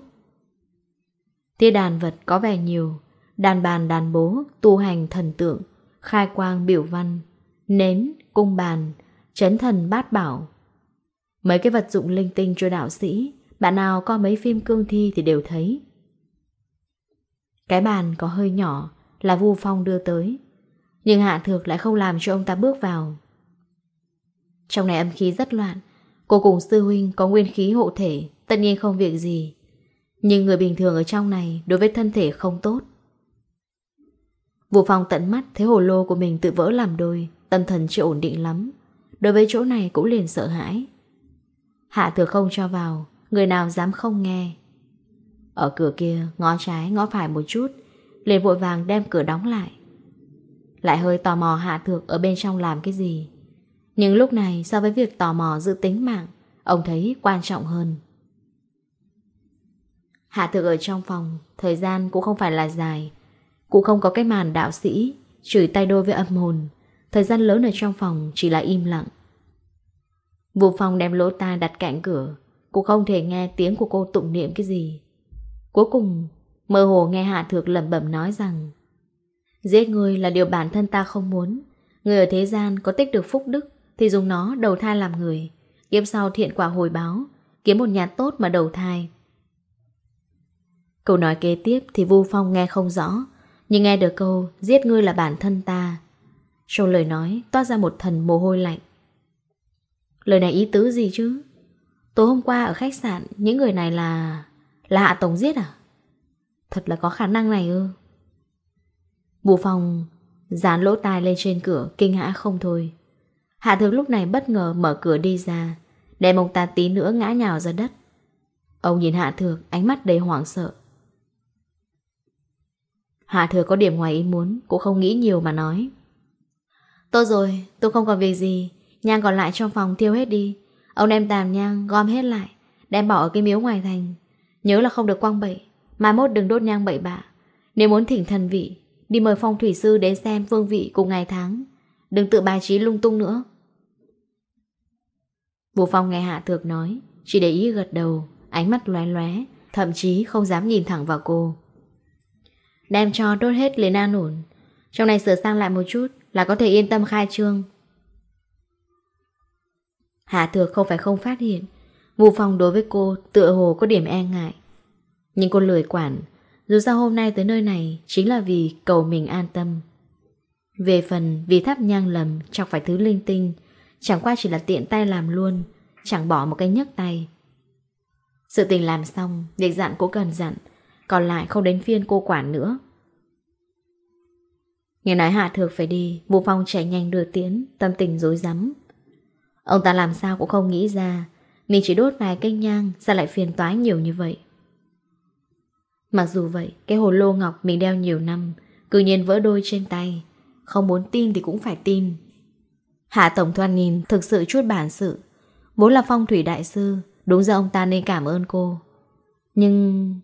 Tia đàn vật có vẻ nhiều, đàn bàn đàn bố, tu hành thần tượng, khai quang biểu văn, nến, cung bàn, chấn thần bát bảo, Mấy cái vật dụng linh tinh cho đạo sĩ, bạn nào coi mấy phim cương thi thì đều thấy. Cái bàn có hơi nhỏ là Vu Phong đưa tới, nhưng Hạ Thược lại không làm cho ông ta bước vào. Trong này âm khí rất loạn, cô cùng sư huynh có nguyên khí hộ thể, tất nhiên không việc gì. Nhưng người bình thường ở trong này đối với thân thể không tốt. Vũ Phong tận mắt thấy hồ lô của mình tự vỡ làm đôi, tâm thần chưa ổn định lắm. Đối với chỗ này cũng liền sợ hãi. Hạ thừa không cho vào, Người nào dám không nghe. Ở cửa kia, ngó trái, ngó phải một chút, liền vội vàng đem cửa đóng lại. Lại hơi tò mò Hạ Thược ở bên trong làm cái gì. Nhưng lúc này, so với việc tò mò giữ tính mạng, Ông thấy quan trọng hơn. Hạ Thược ở trong phòng, Thời gian cũng không phải là dài. Cũng không có cái màn đạo sĩ, Chửi tay đôi với âm hồn. Thời gian lớn ở trong phòng chỉ là im lặng. Vũ Phong đem lỗ tai đặt cạnh cửa, cô không thể nghe tiếng của cô tụng niệm cái gì. Cuối cùng, mơ hồ nghe Hạ Thược lẩm bẩm nói rằng Giết người là điều bản thân ta không muốn. Người ở thế gian có tích được phúc đức thì dùng nó đầu thai làm người. Kiếm sau thiện quả hồi báo, kiếm một nhà tốt mà đầu thai. Câu nói kế tiếp thì Vu Phong nghe không rõ, nhưng nghe được câu giết ngươi là bản thân ta. Sau lời nói toát ra một thần mồ hôi lạnh. Lời này ý tứ gì chứ? Tối hôm qua ở khách sạn, những người này là... Là Hạ Tổng giết à? Thật là có khả năng này ư? Bù phòng dán lỗ tai lên trên cửa, kinh hãi không thôi. Hạ Thược lúc này bất ngờ mở cửa đi ra, để ông ta tí nữa ngã nhào ra đất. Ông nhìn Hạ Thược, ánh mắt đầy hoảng sợ. Hạ Thược có điểm ngoài ý muốn, cũng không nghĩ nhiều mà nói. Tốt rồi, tôi không còn việc gì, Nhang còn lại trong phòng tiêu hết đi. Ông đem tàn nhang gom hết lại Đem bỏ ở cái miếu ngoài thành. Nhớ là không được quăng bậy Mai mốt đừng đốt nhang bậy bạ. Nếu muốn thỉnh thần vị Đi mời phong thủy sư đến xem phương vị cùng ngày tháng. Đừng tự bài trí lung tung nữa. Vũ Phong nghe Hạ Thược nói Chỉ để ý gật đầu Ánh mắt lóe lóe Thậm chí không dám nhìn thẳng vào cô. Đem cho đốt hết lấy an nổn, Trong này sửa sang lại một chút Là có thể yên tâm khai trương. Hạ Thược không phải không phát hiện. Ngụ Phong đối với cô tựa hồ có điểm e ngại. Nhưng cô lười quản. Dù sao hôm nay tới nơi này Chính là vì cầu mình an tâm. Về phần vì tháp nhang lầm Chọc phải thứ linh tinh, Chẳng qua chỉ là tiện tay làm luôn, Chẳng bỏ một cái nhấc tay. Sự tình làm xong, Việc dặn cũng cần dặn, Còn lại không đến phiên cô quản nữa. Nghe nói Hạ Thược phải đi Vũ Phong chạy nhanh đưa tiến Tâm tình rối rắm. Ông ta làm sao cũng không nghĩ ra. Mình chỉ đốt vài cây nhang, Sao lại phiền toái nhiều như vậy? Mặc dù vậy, Cái hồ lô ngọc mình đeo nhiều năm, Cứ nhiên vỡ đôi trên tay. Không muốn tin thì cũng phải tin. Hạ Tổng Thoan nhìn thực sự chút bản sự. Vốn là phong thủy đại sư, Đúng ra ông ta nên cảm ơn cô. Nhưng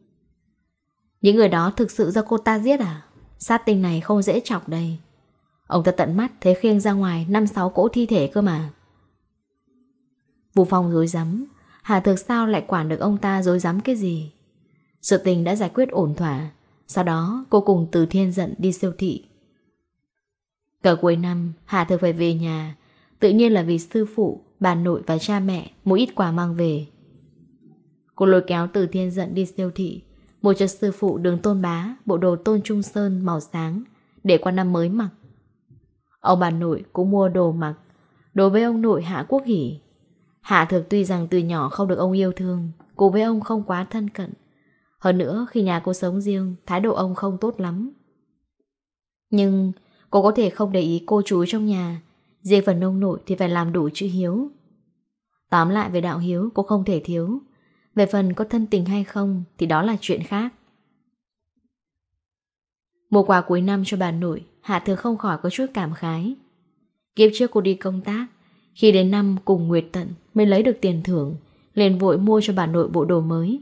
Những người đó thực sự do cô ta giết à? Sát tinh này không dễ chọc đây. Ông ta tận mắt thấy khiêng ra ngoài 5-6 cỗ thi thể cơ mà. Vũ Phong dối rắm. Hà thực sao lại quản được ông ta dối rắm cái gì? Sự tình đã giải quyết ổn thỏa. Sau đó cô cùng từ thiên giận đi siêu thị. Cờ cuối năm Hà thực phải về nhà. Tự nhiên là vì sư phụ, bà nội và cha mẹ Mua ít quà mang về. Cô lôi kéo từ thiên giận đi siêu thị. Mua cho sư phụ đường tôn bá Bộ đồ tôn trung sơn màu sáng Để qua năm mới mặc. Ông bà nội cũng mua đồ mặc. Đối với ông nội Hạ Quốc Hỷ Hạ Thực tuy rằng từ nhỏ không được ông yêu thương, cô với ông không quá thân cận. Hơn nữa, khi nhà cô sống riêng, thái độ ông không tốt lắm. Nhưng cô có thể không để ý cô chú trong nhà, riêng phần nông nội thì phải làm đủ chữ hiếu. Tóm lại về đạo hiếu cô không thể thiếu, về phần có thân tình hay không thì đó là chuyện khác. Mua quà cuối năm cho bà nội, Hạ thường không khỏi có chút cảm khái. Kiếp trước cô đi công tác, khi đến năm cùng Nguyệt Tận mới lấy được tiền thưởng, liền vội mua cho bà nội bộ đồ mới.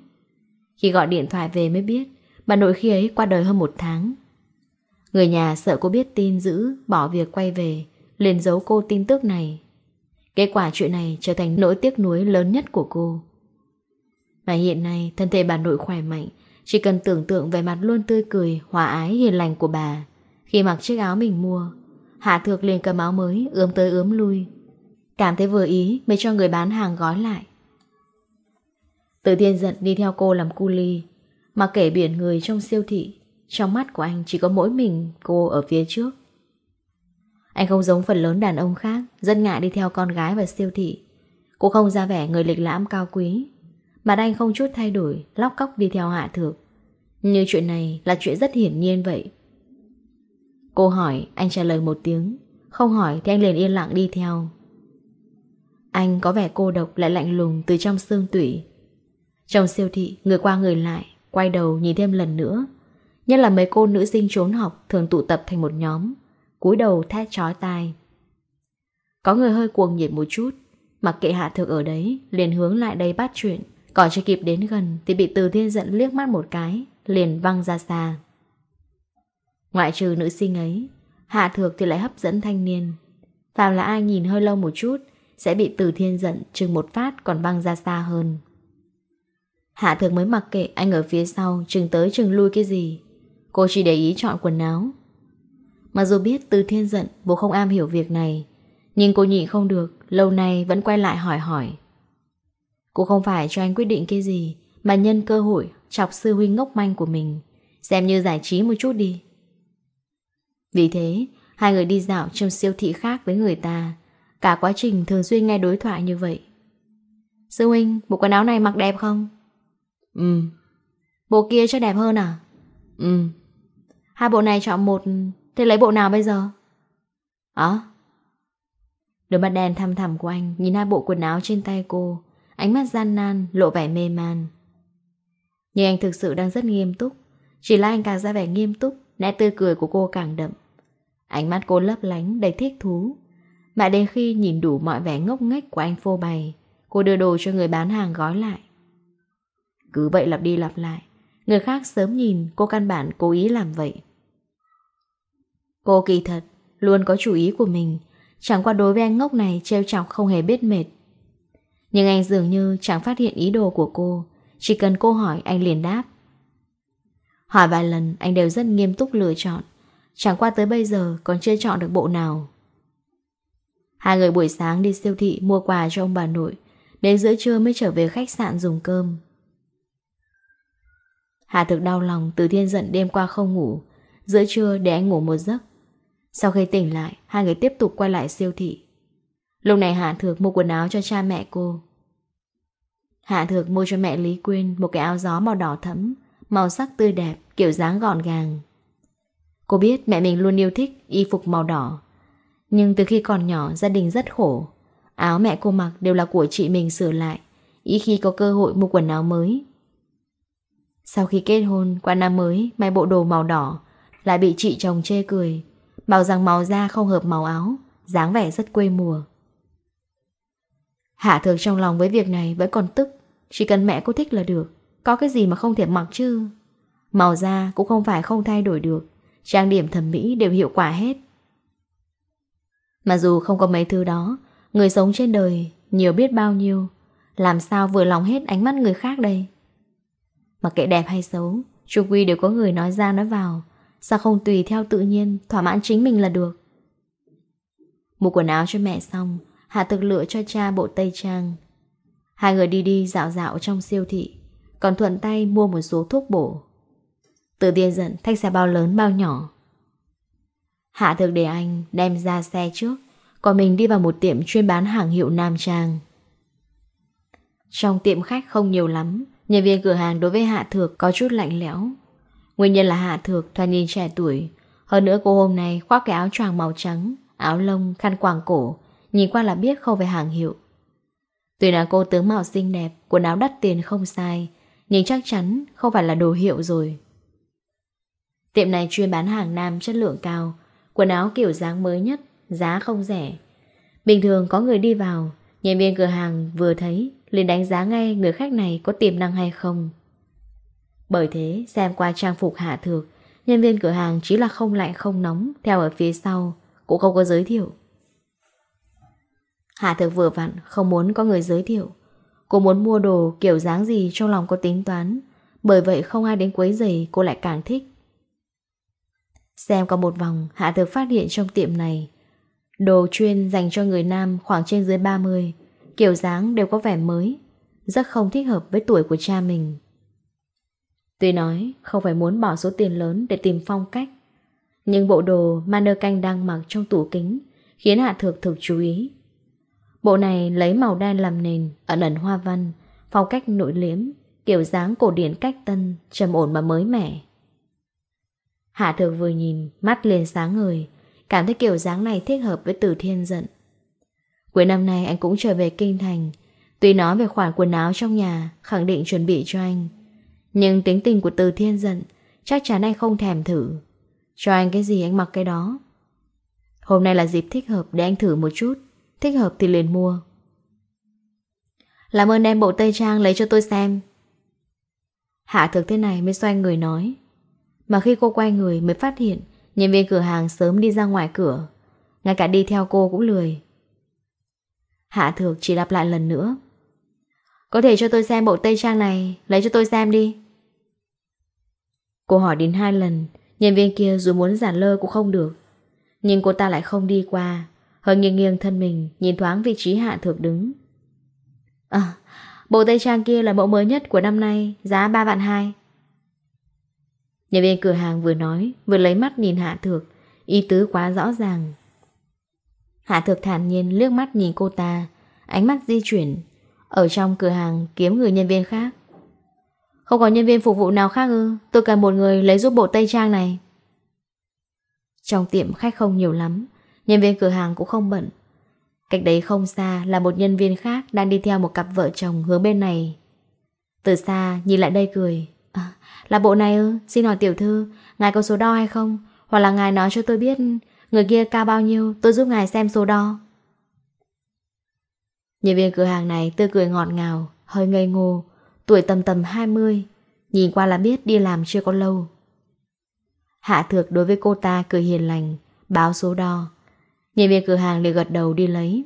Khi gọi điện thoại về mới biết, bà nội khi ấy qua đời hơn một tháng. Người nhà sợ cô biết tin giữ bỏ việc quay về, liền giấu cô tin tức này. Kết quả chuyện này trở thành nỗi tiếc nuối lớn nhất của cô. Và hiện nay, thân thể bà nội khỏe mạnh, chỉ cần tưởng tượng về mặt luôn tươi cười, hòa ái, hiền lành của bà. Khi mặc chiếc áo mình mua, Hạ Thược liền cầm áo mới, ướm tới ướm lui, Cảm thấy vừa ý mới cho người bán hàng gói lại. Từ thiên giận đi theo cô làm cu ly Mà kể biển người trong siêu thị Trong mắt của anh chỉ có mỗi mình cô ở phía trước. Anh không giống phần lớn đàn ông khác Dân ngại đi theo con gái và siêu thị. Cô không ra vẻ người lịch lãm cao quý Mà anh không chút thay đổi Lóc cóc đi theo hạ thược. Như chuyện này là chuyện rất hiển nhiên vậy. Cô hỏi, anh trả lời một tiếng Không hỏi thì anh liền yên lặng đi theo. Anh có vẻ cô độc lại lạnh lùng từ trong xương tủy. Trong siêu thị, người qua người lại, quay đầu nhìn thêm lần nữa. Nhất là mấy cô nữ sinh trốn học thường tụ tập thành một nhóm, cúi đầu thét chói tai. Có người hơi cuồng nhiệt một chút, mặc kệ hạ thực ở đấy, liền hướng lại đây bắt chuyện. Còn chưa kịp đến gần thì bị từ thiên giận liếc mắt một cái, liền văng ra xa. Ngoại trừ nữ sinh ấy, hạ thược thì lại hấp dẫn thanh niên. Phạm là ai nhìn hơi lâu một chút sẽ bị từ thiên giận chừng một phát còn văng ra xa hơn. Hạ thược mới mặc kệ anh ở phía sau chừng tới chừng lui cái gì. Cô chỉ để ý chọn quần áo. Mà dù biết từ thiên giận bố không am hiểu việc này, nhưng cô nhịn không được, lâu nay vẫn quay lại hỏi hỏi. Cô không phải cho anh quyết định cái gì, mà nhân cơ hội chọc sư huynh ngốc manh của mình, xem như giải trí một chút đi. Vì thế, hai người đi dạo trong siêu thị khác với người ta, Cả quá trình thường xuyên nghe đối thoại như vậy. Sư huynh Bộ quần áo này mặc đẹp không? Ừ. Bộ kia cho đẹp hơn à? Ừ. Hai bộ này chọn một Thế lấy bộ nào bây giờ? Ờ? Đôi mắt đen thăm thẳm của anh Nhìn hai bộ quần áo trên tay cô. Ánh mắt gian nan lộ vẻ mê man. Nhưng anh thực sự đang rất nghiêm túc. Chỉ là anh càng ra vẻ nghiêm túc Nét tươi cười của cô càng đậm. Ánh mắt cô lấp lánh đầy thích thú. Mãi đến khi nhìn đủ mọi vẻ ngốc nghếch của anh phô bày, cô đưa đồ cho người bán hàng gói lại. Cứ vậy lặp đi lặp lại, người khác sớm nhìn cô căn bản cố ý làm vậy. Cô kỳ thật, luôn có chủ ý của mình, chẳng qua đối với anh ngốc này trêu chọc không hề biết mệt. Nhưng anh dường như chẳng phát hiện ý đồ của cô, chỉ cần cô hỏi anh liền đáp. Hỏi vài lần anh đều rất nghiêm túc lựa chọn, chẳng qua tới bây giờ còn chưa chọn được bộ nào. Hai người buổi sáng đi siêu thị mua quà cho ông bà nội, đến giữa trưa mới trở về khách sạn dùng cơm. Hà thực đau lòng từ thiên giận đêm qua không ngủ, giữa trưa để anh ngủ một giấc. Sau khi tỉnh lại, hai người tiếp tục quay lại siêu thị. Lúc này Hạ Thược mua quần áo cho cha mẹ cô. Hạ Thược mua cho mẹ Lý Quyên một cái áo gió màu đỏ thẫm, màu sắc tươi đẹp, kiểu dáng gọn gàng. Cô biết mẹ mình luôn yêu thích y phục màu đỏ, nhưng từ khi còn nhỏ, gia đình rất khổ. Áo mẹ cô mặc đều là của chị mình sửa lại. Ý khi có cơ hội mua quần áo mới. Sau khi kết hôn qua năm mới, May bộ đồ màu đỏ, Lại bị chị chồng chê cười, Bảo rằng màu da không hợp màu áo, dáng vẻ rất quê mùa. Hạ thường trong lòng với việc này Vẫn còn tức, Chỉ cần mẹ cô thích là được, Có cái gì mà không thể mặc chứ? Màu da cũng không phải không thay đổi được, Trang điểm thẩm mỹ đều hiệu quả hết. Mà dù không có mấy thứ đó, Người sống trên đời nhiều biết bao nhiêu, Làm sao vừa lòng hết ánh mắt người khác đây? Mà kệ đẹp hay xấu Trung quy đều có người nói ra nói vào, Sao không tùy theo tự nhiên, Thỏa mãn chính mình là được? Mua quần áo cho mẹ xong, Hạ thực lựa cho cha bộ tây trang. Hai người đi đi dạo dạo trong siêu thị, Còn thuận tay mua một số thuốc bổ. Từ tiên giận thách ra bao lớn bao nhỏ. Hạ thực để anh đem ra xe trước Còn mình đi vào một tiệm chuyên bán hàng hiệu nam trang. Trong tiệm khách không nhiều lắm Nhân viên cửa hàng đối với Hạ Thược có chút lạnh lẽo. Nguyên nhân là Hạ Thược thoạt nhìn trẻ tuổi Hơn nữa cô hôm nay khoác cái áo choàng màu trắng Áo lông, khăn quàng cổ Nhìn qua là biết không về hàng hiệu. Tuy là cô tướng mạo xinh đẹp Quần áo đắt tiền không sai Nhưng chắc chắn không phải là đồ hiệu rồi. Tiệm này chuyên bán hàng nam chất lượng cao Quần áo kiểu dáng mới nhất, giá không rẻ. Bình thường có người đi vào, nhân viên cửa hàng vừa thấy liền đánh giá ngay người khách này có tiềm năng hay không. Bởi thế, xem qua trang phục hạ thược, nhân viên cửa hàng chỉ là không lạnh không nóng, theo ở phía sau, cũng không có giới thiệu. Hạ thược vừa vặn, không muốn có người giới thiệu. Cô muốn mua đồ kiểu dáng gì trong lòng có tính toán, bởi vậy không ai đến quấy giày cô lại càng thích. Xem qua một vòng, Hạ Thực phát hiện trong tiệm này Đồ chuyên dành cho người nam khoảng trên dưới 30 Kiểu dáng đều có vẻ mới Rất không thích hợp với tuổi của cha mình. Tuy nói không phải muốn bỏ số tiền lớn để tìm phong cách Nhưng bộ đồ mà nơ canh đang mặc trong tủ kính Khiến Hạ Thực thực chú ý. Bộ này lấy màu đen làm nền Ẩn ẩn hoa văn Phong cách nội liếm Kiểu dáng cổ điển cách tân Trầm ổn mà mới mẻ. Hạ thược vừa nhìn, mắt liền sáng người, cảm thấy kiểu dáng này thích hợp với Từ Thiên giận. Cuối năm nay anh cũng trở về Kinh Thành, tuy nói về khoản quần áo trong nhà, khẳng định chuẩn bị cho anh. Nhưng tính tình của Từ Thiên giận, chắc chắn anh không thèm thử. Cho anh cái gì anh mặc cái đó. Hôm nay là dịp thích hợp để anh thử một chút, thích hợp thì liền mua. Làm ơn đem bộ tây trang lấy cho tôi xem. Hạ thực thế này mới xoay người nói. Mà khi cô quay người mới phát hiện, Nhân viên cửa hàng sớm đi ra ngoài cửa. Ngay cả đi theo cô cũng lười. Hạ thược chỉ lặp lại lần nữa. Có thể cho tôi xem bộ tây trang này, Lấy cho tôi xem đi. Cô hỏi đến hai lần, Nhân viên kia dù muốn giản lơ cũng không được. Nhưng cô ta lại không đi qua, Hơi nghiêng nghiêng thân mình, Nhìn thoáng vị trí hạ thược đứng. À Bộ tây trang kia là mẫu mới nhất của năm nay, Giá 3 vạn 2 Nhân viên cửa hàng vừa nói, Vừa lấy mắt nhìn Hạ Thược. Ý tứ quá rõ ràng. Hạ Thược thản nhiên lướt mắt nhìn cô ta. Ánh mắt di chuyển. Ở trong cửa hàng kiếm người nhân viên khác. Không có nhân viên phục vụ nào khác ư? Tôi cần một người lấy giúp bộ Tây Trang này. Trong tiệm khách không nhiều lắm. Nhân viên cửa hàng cũng không bận. Cách đấy không xa là một nhân viên khác Đang đi theo một cặp vợ chồng hướng bên này. Từ xa nhìn lại đây cười. Là bộ này ư? Xin hỏi tiểu thư, ngài có số đo hay không? Hoặc là ngài nói cho tôi biết người kia cao bao nhiêu, tôi giúp ngài xem số đo. Nhân viên cửa hàng này tươi cười ngọt ngào, hơi ngây ngô, tuổi tầm tầm 20, nhìn qua là biết đi làm chưa có lâu. Hạ thược đối với cô ta cười hiền lành, báo số đo. Nhân viên cửa hàng liền gật đầu đi lấy.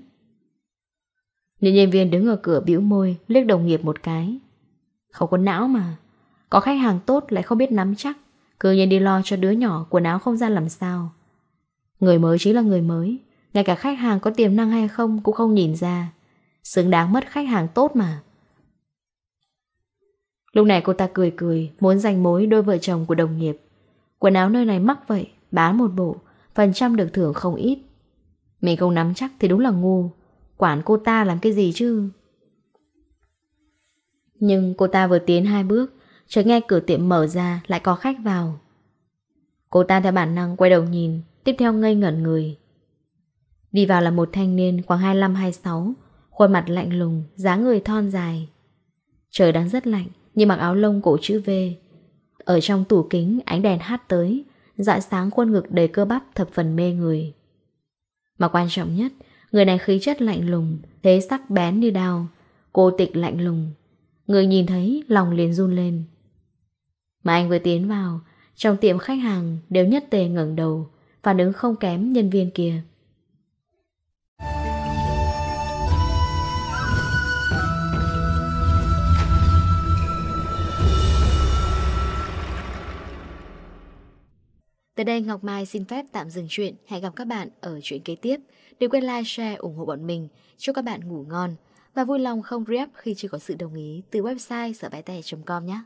Nhân viên đứng ở cửa bĩu môi, liếc đồng nghiệp một cái. Không có não mà. Có khách hàng tốt lại không biết nắm chắc, Cứ nhiên đi lo cho đứa nhỏ quần áo không ra làm sao. Người mới chính là người mới, Ngay cả khách hàng có tiềm năng hay không Cũng không nhìn ra. Xứng đáng mất khách hàng tốt mà. Lúc này cô ta cười cười, Muốn giành mối đôi vợ chồng của đồng nghiệp. Quần áo nơi này mắc vậy, Bán một bộ, Phần trăm được thưởng không ít. Mình không nắm chắc thì đúng là ngu. Quản cô ta làm cái gì chứ? Nhưng cô ta vừa tiến hai bước chợt nghe cửa tiệm mở ra lại có khách vào. Cô ta theo bản năng quay đầu nhìn, tiếp theo ngây ngẩn người. Đi vào là một thanh niên khoảng 25-26, khuôn mặt lạnh lùng, dáng người thon dài. Trời đang rất lạnh, nhưng mặc áo lông cổ chữ V. Ở trong tủ kính, ánh đèn hát tới, dạ sáng khuôn ngực đầy cơ bắp thập phần mê người. Mà quan trọng nhất, người này khí chất lạnh lùng, thế sắc bén như đao, cô tịch lạnh lùng. Người nhìn thấy, lòng liền run lên. Mà anh vừa tiến vào, trong tiệm khách hàng đều nhất tề ngẩng đầu, phản ứng không kém nhân viên kia. Tới đây Ngọc Mai xin phép tạm dừng chuyện. Hẹn gặp các bạn ở chuyện kế tiếp. Đừng quên like, share, ủng hộ bọn mình. Chúc các bạn ngủ ngon. Và vui lòng không rep khi chưa có sự đồng ý từ website sởbáitè.com nhé.